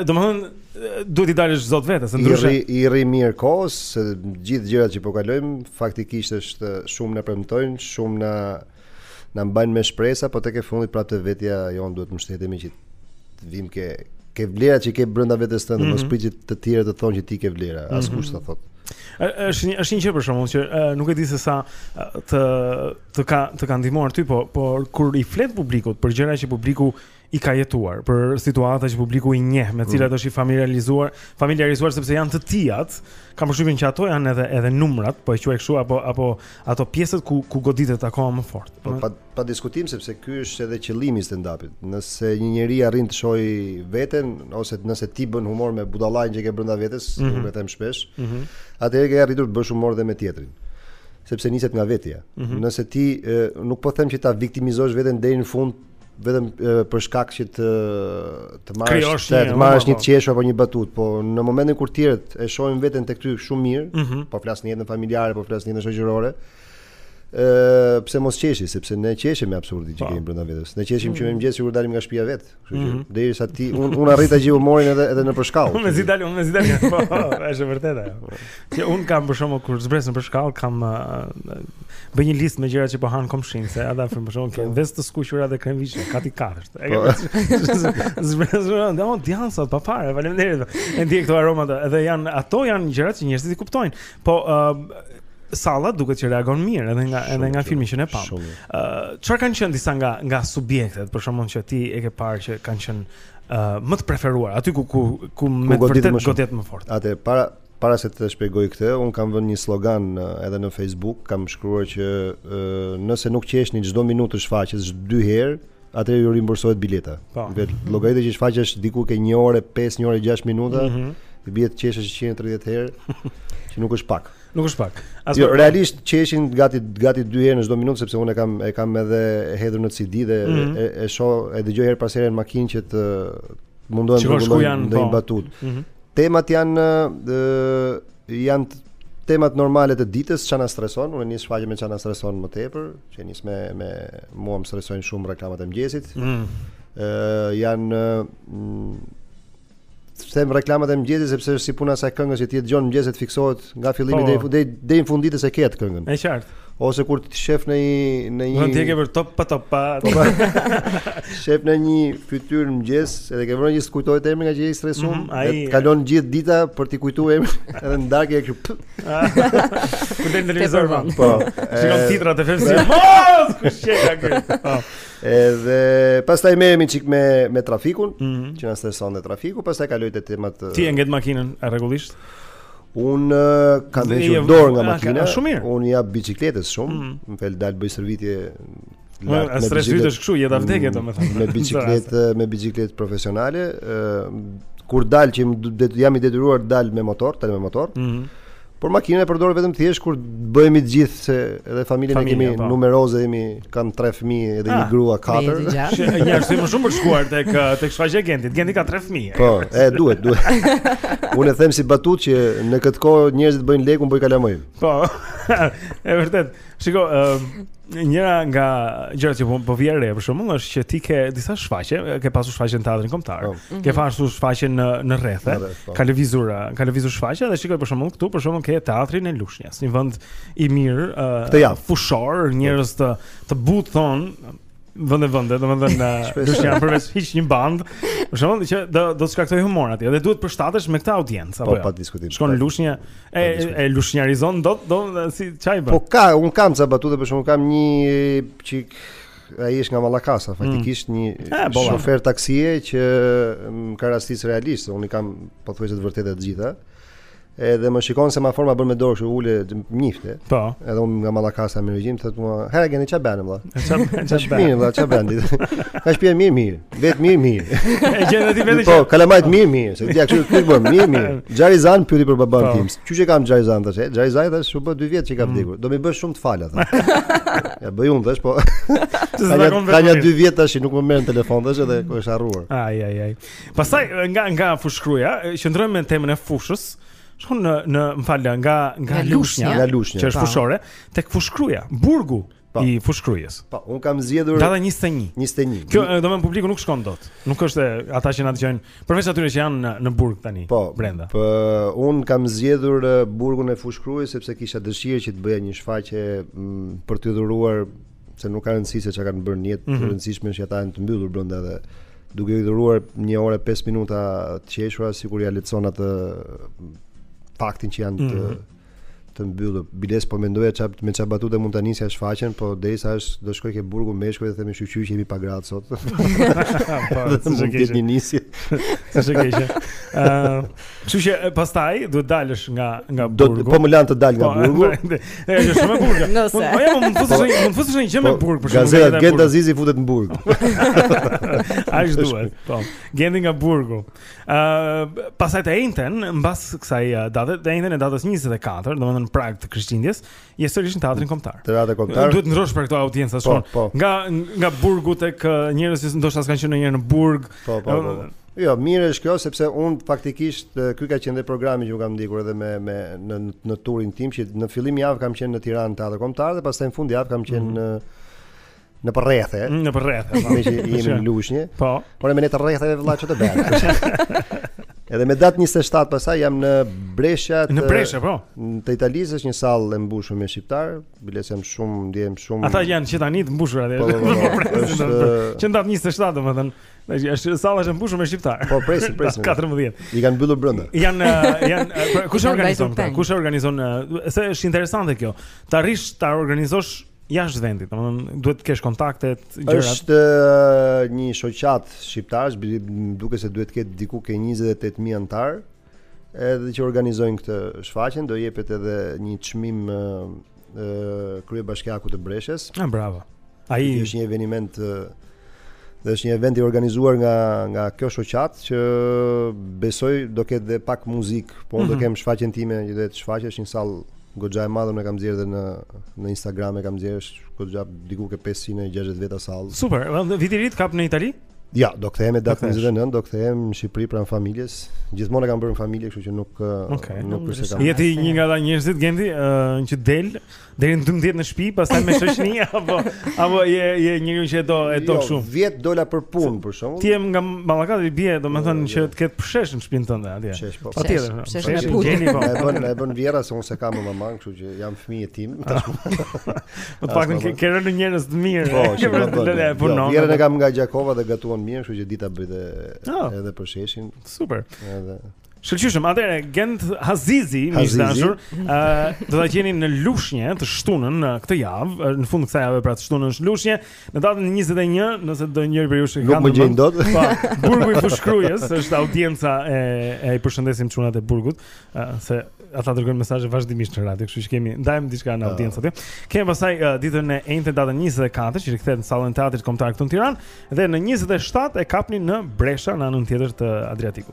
domethënë duhet t'i dalësh zot vetes, se ndryshe i rri, i rri mirë kohës, se gjithë gjërat që po kalojmë faktikisht është shumë na premtojnë, shumë na Na mbajnë me shpresa, po tek e fundit prapë te vetja jonë duhet të mbështetemi që të vim ke ke vlera që ke brenda vetes tënde, mm -hmm. mos mhm. prit të tjerët të thonë që ti ke vlera, mhm. askush mm -hmm. të thotë. Është një është një gjë për shfaqjen që nuk e di se sa të të ka të ka ndihmuar ty, po por kur i flet publikut për gjëra që publiku i ka jetuar, për situata që publiku i njeh, me të cilat mm. është i familiarizuar, familiarizuar sepse janë të tijat, kam përshtypjen që ato janë edhe edhe numrat, po e quaj kështu apo apo ato pjesët ku ku goditet akoma më fort. Po pa pa diskutim sepse ky është edhe qëllimi i stand-upit. Nëse një njeri arrin të shohë veten ose nëse ti bën humor me budallain që ke brenda vetes, mm -hmm. e them shpesh, mm -hmm. atëherë ke arritur të bësh humor edhe me tjetrin sepse niset nga vetja. Mm -hmm. Nëse ti e, nuk po them që ta viktimizosh veten deri në fund vetëm për shkak që të të marrësh të, të marrësh një qeshur apo një batutë, po në momentin kur tjerët e shohin veten tek ty shumë mirë, mm -hmm. po flas në jetën familjare, po flas në jetën shoqërore, ë pse mos qeshi, sepse ne qeshim me absurdin që po. kemi brenda vetes. Ne qeshim që me mëngjes sikur dalim nga shtëpia vetë, kështu që mhm. derisa ti un un arrita të gjej humorin edhe edhe nëpër shkallë. Ne mezi dalim, ne mezi dalim. Po, është e vërtetë ajo. Që un kam për shembull kur zbres nëpër shkallë kam uh, bëj një listë me gjëra që po hanë komshinjtë se edhe afër për shembull kam po. vezë të skuqura dhe kremviçe, kati i katërt. E po. kam zbres në rëndë, oh, dian sot pa fare, faleminderit. E ndjek këto aromat, edhe janë ato janë gjëra që njerëzit i kuptojnë. Po uh, Salla duket që reagon mirë edhe nga edhe nga filmi që ne pamë. Ë, uh, çfarë kanë qenë disa nga nga subjektet, për shembull që ti e ke parë që kanë qenë uh, më të preferuar, aty ku ku ku me vërtet godet më fort. Atë para Para se të shpjegoj këtë, un kam vënë një slogan edhe në Facebook, kam shkruar që nëse nuk qeshni çdo minutë të shfaqjes dy herë, atëherë ju rimbursohet bileta. Po. Vetë llogarite që shfaqja është diku ke 1 orë e 5, 1 orë e 6 minuta, mm -hmm. bie të qeshësh 130 herë, që nuk është pak. Nuk është pak. As jo, realisht qeshin gati gati dy herë në çdo minutë sepse unë kam e kam edhe hedhur në CD dhe mm -hmm. e, e shoh e dëgjoj herë pas herë në makinë që të mundohem të bëj ndonjë po. batutë. Mm -hmm. Temat janë janë temat normale të ditës ça na streson, unë e nis shfaqjen me ça na streson më tepër, që nis me me mua më stresojnë shumë reklamat e mëngjesit. Ëh mm. uh, janë mm, them reklamat e mëngjesit sepse është si puna e asaj këngës që ti e dëgjon në mëngjes e të fiksohet nga fillimi po. deri deri deri në fund të ditës e ke atë këngën. Është qartë. Ose kur të shef në një në një Mund të ke për top pa top pa. Po, po. shef një fytyrë në mëngjes, edhe ke vënë re që s'të kujtohet emri ngaqë je i stresuar, mm -hmm, ai... kalon gjithë dita për të kujtuar emrin, edhe në darkë e kështu. Kur ndez televizorin? Po. Shikon titrat e filmit. Po. Mos kush qenka këtu. Po. Edhe pastaj merrem një çik me me trafikun, mm -hmm. ça na streson te trafiku, pastaj kaloj te temat. Ti e nget makinën rregullisht? Un kam hequr dorë nga makina. Un i jap biçikletës shumë, mm. më fal dal bëj stërvitje Lart, me stërvitje është kështu, jetë a vdekje mm, domethënë. Me biçikletë, me biçikletë profesionale, kur dal që jam i detyruar dal me motor, dal me motor. Mm -hmm. Por makinën e përdor vetëm thjesht kur bëhemi të gjithë se edhe familjen e kemi po. numeroze jemi Kam tre fëmijë edhe një ah, grua katër. Një arsye më shumë për të shkuar tek eh, tek shfaqja e Gentit. Genti ka tre fëmijë. Po, e duhet, duhet. Unë e them si batutë që në këtë kohë njerëzit bëjnë lek, un bëj kalamaj. Po. e vërtet. Shiko, um, njëra nga gjërat që po, po vë re për shembull është që ti ke disa shfaqje, ke pasur shfaqje në teatrin kombëtar. Oh. Ke mhm. pasur shfaqje në në rrethe. Po. Ka lëvizur, eh, ka lëvizur shfaqja dhe shikoj për shembull këtu për shembull ke teatrin e Lushnjës. si një vend i mirë, uh, fushor, njerëz të të butë thon vende vende, domethënë duhet janë përveç hiç një band. Për shembull, që do do të shkaktoj humor atje dhe duhet përshtatesh me këtë audiencë apo po, jo. Pa diskutim. Shkon Lushnje e e lushnjarizon do do si çaj bën. Po ka, un kam ca batuta për shembull, kam një çik ai është nga Mallakastra, faktikisht mm. një shofer taksie që më ka rastis realisht, unë i kam pothuajse të vërtetë të gjitha. Edhe më shikon se ma forma bën me dorë kështu ulë njifte. Po. Edhe unë nga Mallakastra me origjinë thotë mua, "Ha Genti çfarë bën vëlla?" Çfarë bën? Çfarë bën vëlla? Çfarë bën? Nga shpia mirë mirë. Vet mirë mirë. E gjen aty vetë. Po, kalamajt mirë mirë, se dia kështu ti bën mirë mirë. Xha Rizan pyeti për baban po. tim. Qysh e kam xha Rizan tash? Xha Rizai thashë u bë 2 vjet që ka mm. vdekur. Do më bësh shumë të fala thotë. Ia bëj unë thashë po. Ka një 2 vjet thashë nuk më merr në telefon thashë edhe është harruar. Ai ai ai. Pastaj nga nga Fushë-Kruja, qëndrojmë me temën e fushës. Shkon në në, më fal, nga nga Lushnja, nga Lushnja, që është fushore, tek Fushë-Kruja, burgu pa. i Fushë-Krujës. Po, un kam zgjedhur data 21. 21. Kjo domethënë publiku nuk shkon dot. Nuk është ata që na dëgjojnë, përveç atyre që janë në, në burg tani, po, brenda. Po, un kam zgjedhur burgun e Fushë-Krujës sepse kisha dëshirë që të bëja një shfaqje për t'i dhuruar se nuk ka rëndësi se çka kanë bërë në jetë, mm -hmm. e rëndësishme është që ata janë të mbyllur brenda dhe duke i dhuruar një orë e 5 minuta të qeshura, sikur ia lehtëson atë faktin që janë të mm -hmm të mbyllur. Biles po mendoja ça me ça batute mund ta nisja shfaqjen, po derisa është do shkoj ke burgu i meshkujve dhe themi shyqyr që jemi pa gratë sot. Po, s'është keq si nisje. S'është keq. Ëh, Kështu që pastaj duhet të dalësh nga nga burgu. Po po më lanë të dal nga po, burgu. Ne jemi shumë burg. Po ja më fut se më fut se jam në po, burg për shkak të gazeta Gent Hazizi futet në burg. Ai është duar. Po. Genti nga burgu. Ë pastaj të enjten mbas kësaj date, të enjten e datës 24, domethënë prag të Krishtlindjes, Je sërish në teatrin kombëtar. Teatri kombëtar. Duhet ndrosh për këto audienca, po, shkon. Po, po. Nga nga burgu tek njerëz që ndoshta s'kan qenë ndonjëherë në burg. Po, po, po. po. Jo, mirë është kjo sepse un faktikisht ky ka qenë dhe programi që un kam ndjekur edhe me me në në turin tim që në fillimjavë kam qenë në Tiranë teatër kombëtar dhe pastaj në fundjavë kam qenë mm -hmm. në nëpër rrethe. Mm, nëpër rrethe. Po. Meqë jemi në Lushnjë. Po. Por me ne të rretheve vëlla ç'do të bëhet. Edhe me datë 27 pasaj jam në Brescia të Në Brescia, po. Të Italisë është një sallë e mbushur me shqiptar, biles jam shumë, ndihem shumë. Ata janë që tani të mbushur atje. Po, po, po, po është që datë 27 domethënë. Është salla është e mbushur me shqiptarë. Po presim, presim. 14. I kanë mbyllur brenda. Jan jan pra, kush e organizon këtë? Kush e organizon? Se është interesante kjo. Të arrish ta organizosh jashtë vendit, domethënë duhet të kesh kontaktet, gjërat. Është një shoqatë shqiptarësh, duket se duhet të ketë diku ke 28000 anëtarë, edhe që organizojnë këtë shfaqjen, do i jepet edhe një çmim ë kryebashkiakut të Breshës. Ah, bravo. Ai është një eveniment dhe është një event i organizuar nga nga kjo shoqatë që besoj do ketë dhe pak muzikë, po mm -hmm. do mhm. kem shfaqjen time, një vetë shfaqje është një sallë Goxha e madhe unë e kam nxjerr dhe në në Instagram e kam nxjerr është goxha diku ke 560 veta sallë. Super. Dhe viti i ri të kap në Itali? Ja, do kthehem me datë Kthehesh. 29, do kthehem në Shqipëri pranë familjes. Gjithmonë e kam bërë në familje, kështu që nuk ë, Okej. nuk është se kam. Je ti një nga ata njerëzit Genti ë, që del deri në 12 në shtëpi, pastaj me shoqni apo apo je je njeriu që e do e do jo, shumë. 10 dola për punë për shembull. Ti je nga Mallakastra, i bie, domethënë Jo, që jo. të ketë përshesh në shtëpinë tënde. Atje. Pshesh po. Patjetër. Pshesh, pshesh, pshesh, pshesh, pshesh, po. e bën, e bën vjehrra se unë s'e kam më mamë, kështu që jam fëmijë jetim. Të paktën ke rënë në njerëz të mirë. Po, që më bën. Jo, punon. Vjehrrën e kam nga Gjakova dhe gatuan mirë, kështu që di ta bëjë dhe oh. edhe përsheshin. Super. Edhe Shkëlqyeshëm, atëherë Gent Hazizi, miq dashur, ë do ta gjeni në Lushnje të shtunën në këtë javë, në fund të kësaj jave pra të shtunën në Lushnje, Në datën 21, nëse do njëri prej jush shkë Nuk më gjen dot pa, po, Burgu i Fushë-Krujës, është audienca e, e i përshëndesim çunat e burgut Se ata dërgojnë mesazhe vazhdimisht në radio, kështu që kemi ndajmë diçka në ah. audiencë aty. Kemi pastaj uh, ditën e enjte datën 24 që rikthehet në sallën e teatrit kombëtar këtu në Tiranë dhe në 27 e kapni në Bresha në anën tjetër të Adriatikut.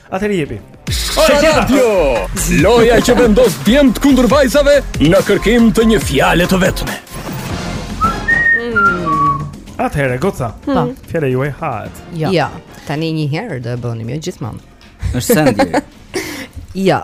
Atëherë jepi. Sharadio! Loja që vendos djemt kundër vajzave në kërkim të një fjale të vetme. Atëherë, goca, hmm. po. fjala juaj hahet. Ja, jo. jo. tani një herë do e bënim, jo gjithmonë. Është send. Ja. Jo.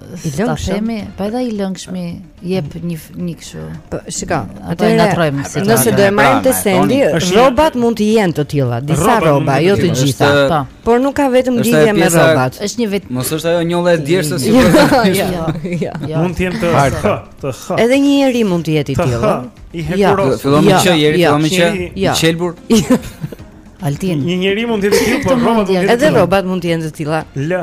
I lëngshëm. Po edhe i lëngshmi hahet një një kështu. Po shiko, atë e ngatrojmë si. Nëse do e marrim pra, te sendi, rrobat mund të jenë të tilla, disa rroba, jo të gjitha. Po. Por nuk ka vetëm lidhje me rrobat. Është një vetë. Mos është ajo njolla e djersë si. Jo, jo, jo, jo. Mund të jenë të larta, të ha. Edhe një njeri mund të jetë i tillë. I hekuros. Fillon me që, njeri fillon me që. I qelbur. Altin. Një njeri mund të jetë i tillë, por rrobat mund të jenë. Edhe rrobat mund të jenë të tilla. L.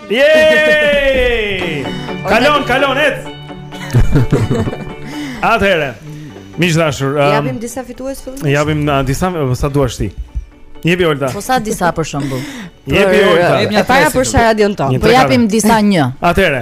Yay! Kalon, kalon, ec. Atëherë. Miq dashur. Um, japim disa fitues fillimisht. Japim uh, disa uh, sa duash ti. Jepi Olta. Po sa disa për shembull. Jepi Olta. Jep një pare për Sharadion tonë. Po japim disa një. Atëherë.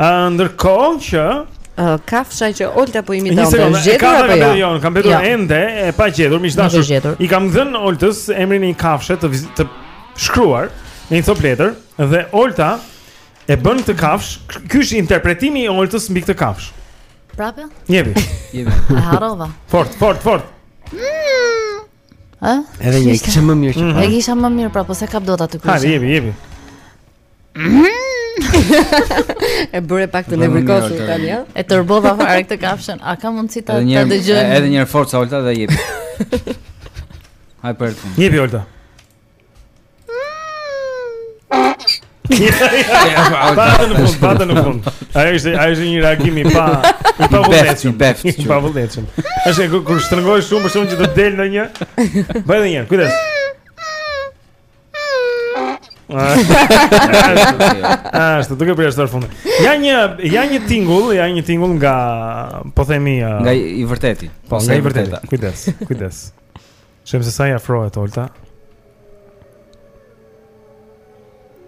Ëh, ndërkohë që uh, kafsha që Olta po imiton Olta është gjetur apo jo? Kafsha jo, kam bërë jo. ende e pagjetur, miq të dashur. I kam dhënë Oltës emrin e një kafshe të të shkruar në një copë letër dhe Olta e bën këtë kafshë. Ky është interpretimi i Oltës mbi këtë kafshë. Prapë? Jepi. Jepi. E harrova. Fort, fort, fort. Mm. Ëh? Edhe një kisha më mirë që. Mhm. E kisha më mirë, pra po s'e kap dot aty kush. Hajde, jepi, jepi. e bëre pak të nevrikosur tani, ëh. E tërbova fare këtë kafshën. A ka mundësi ta ta dëgjojmë? Edhe një herë forca Olta dhe jepi. Hajde për të. Jepi Olta. Patën në fund, patën në fund. Ai është, ai është një reagim i pa, i pavullnetshëm. I pavullnetshëm. Është kur shtrëngoj shumë për shkak që të del ndonjë. Bëj edhe një herë, kujdes. Ah, është duke bërë shtër fundi. Ja një, ja një tingull, ja një tingull nga po themi uh, nga i vërteti. Po, po nga i vërteti. Kujdes, kujdes. Shohim se sa i afrohet Olta.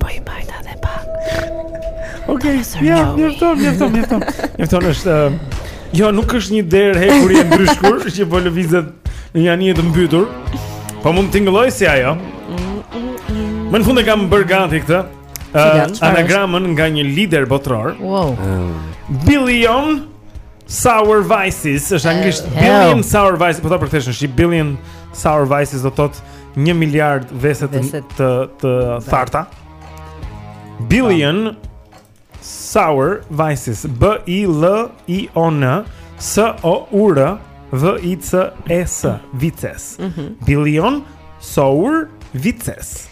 Po i bajta dhe pa Ok, ja, mjafton, mjafton, mjafton Mjafton është uh, Jo, nuk është një derë hekuri e ndryshkur Që po lëvizet në një anije të mbytur Po mund të tingëllojë si ajo Më në fund e kam bërë gati këtë uh, Anagramën nga një lider botëror wow. Billion Sour Vices, është eh, anglisht eh. Billion Sour Vices, po ta përkthesh në shqip Billion Sour Vices do thotë 1 miliard vese të të, të tharta. Billion Sour Vices, B I L I O N S O U R V I C E S, Vices. Mm -hmm. Billion Sour Vices.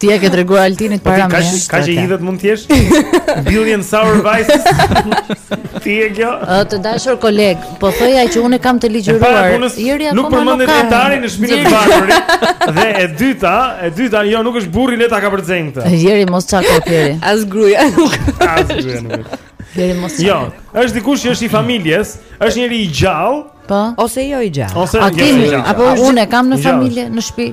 Ti e ke treguar Altinit para meje. Kaq, kaq i hidhët mund të jesh? Billion Sour Vice. Ti e kjo? Ë të dashur kolegë, po thoja që unë kam të ligjëruar. Jeri apo nuk ka? Nuk përmendet litari në shpinë e të varurit. Dhe e dyta, e dyta, jo nuk është burri le ta kapërcejmë këtë. Jeri mos ça kopjeri. As gruaja nuk. As gruaja nuk. Jeri mos. Jo, është dikush që është i familjes, është njeri i gjallë. Po. Ose jo i gjallë. Ose jo i gjallë. Apo unë kam në familje, në shtëpi.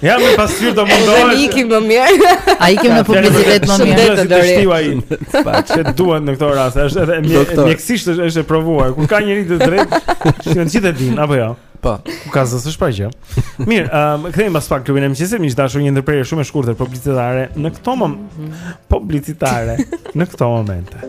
Ja me pasqyrë do mundohesh. Ne ikim më mirë. A ikim në publicitet më mirë. Shëndet të dëri. Teshtiu ai. Pa, ç'e duan në këto raste. Është edhe mjekësisht është është e provuar. Kur ka njëri të drejtë, shikon gjithë e dinë apo jo. Po. Ku ka zë s'është pa gjë. Mirë, um, kthehemi pas pak në Klubin e Mëngjesit, miq të dashur një ndërprerje shumë e shkurtër publicitare në këto mom... publicitare në këto momente.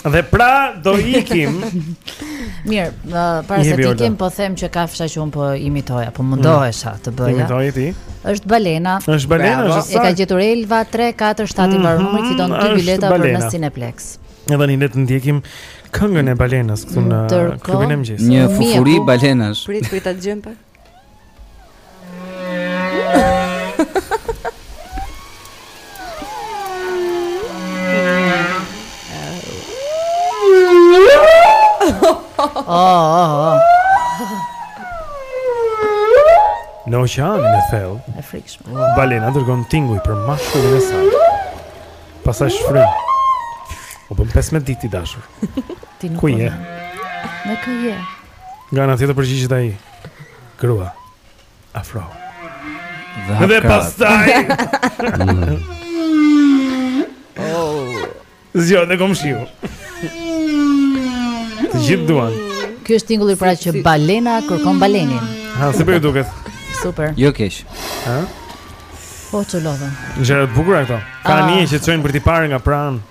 Dhe pra do ikim. Mirë, uh, para se të ikim po them që kafsha që un po imitoj apo mm. mundohesha të bëja. Imitoj ti? Është balena. Është balena, është sa. E ka gjetur Elva 347 i mbaron numri, fiton dy bileta për në Cineplex. Ne tani le të ndjekim këngën e balenës këtu në klubin e mëngjesit. Një fufuri balenash. Prit, prit ta gjejmë pak. Në oqeanin e thellë, e frikshme. Balena dërgon tinguj për mashkullin e saj. Pastaj shfryn. U bën 15 ditë i dashur. Ti nuk Ku je? Në ku je? Nga ana tjetër përgjigjet ai Grua Afrohu Dhe, dhe pastaj Zjo dhe kom shiu Të gjithë duan Ky është tingulli pra që balena kërkon balenin Ha, si po duket Super Jo keq Ha? Po që lodhën gjëra të bukura këto Ka ah. një që të çojnë për t'i parë nga pranë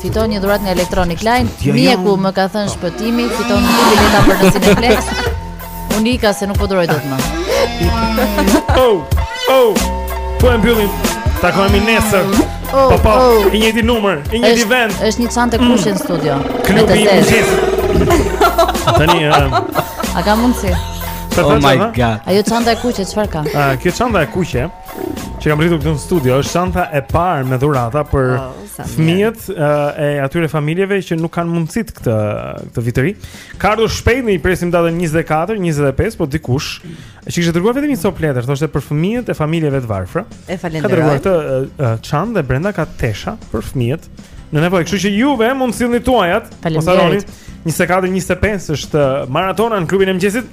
Fiton një dhuratë nga Electronic Line, mjeku më ka thënë shpëtimi, fiton dy bileta për në Cineplex. Unë ika se nuk po duroj dot më. Oh, oh. Po e mbyllim. Takohemi nesër. Oh, po, po, oh. i njëjti numër, i njëjti vend. Është një çantë mm. kuqe në studio. Klubi i mëngjesit. Tani a A ka mundësi? Oh my god. Ajo çanta e kuqe çfarë ka? Ah, kjo çanta e kuqe që kam rritur këtu në studio është çanta e parë me dhurata për oh. fëmijët e atyre familjeve që nuk kanë mundësi këtë këtë Vit të Ri. Ka ardhur shpejt ne i presim datën 24, 25, po dikush që kishte dërguar vetëm një copë letër, thoshte për fëmijët e familjeve të varfra. E falenderoj. Ka dërguar këtë çantë dhe brenda ka tesha për fëmijët në nevojë, kështu që juve mund të sillni tuajat. Faleminderit. 24, 25 është maratona në klubin e mëngjesit.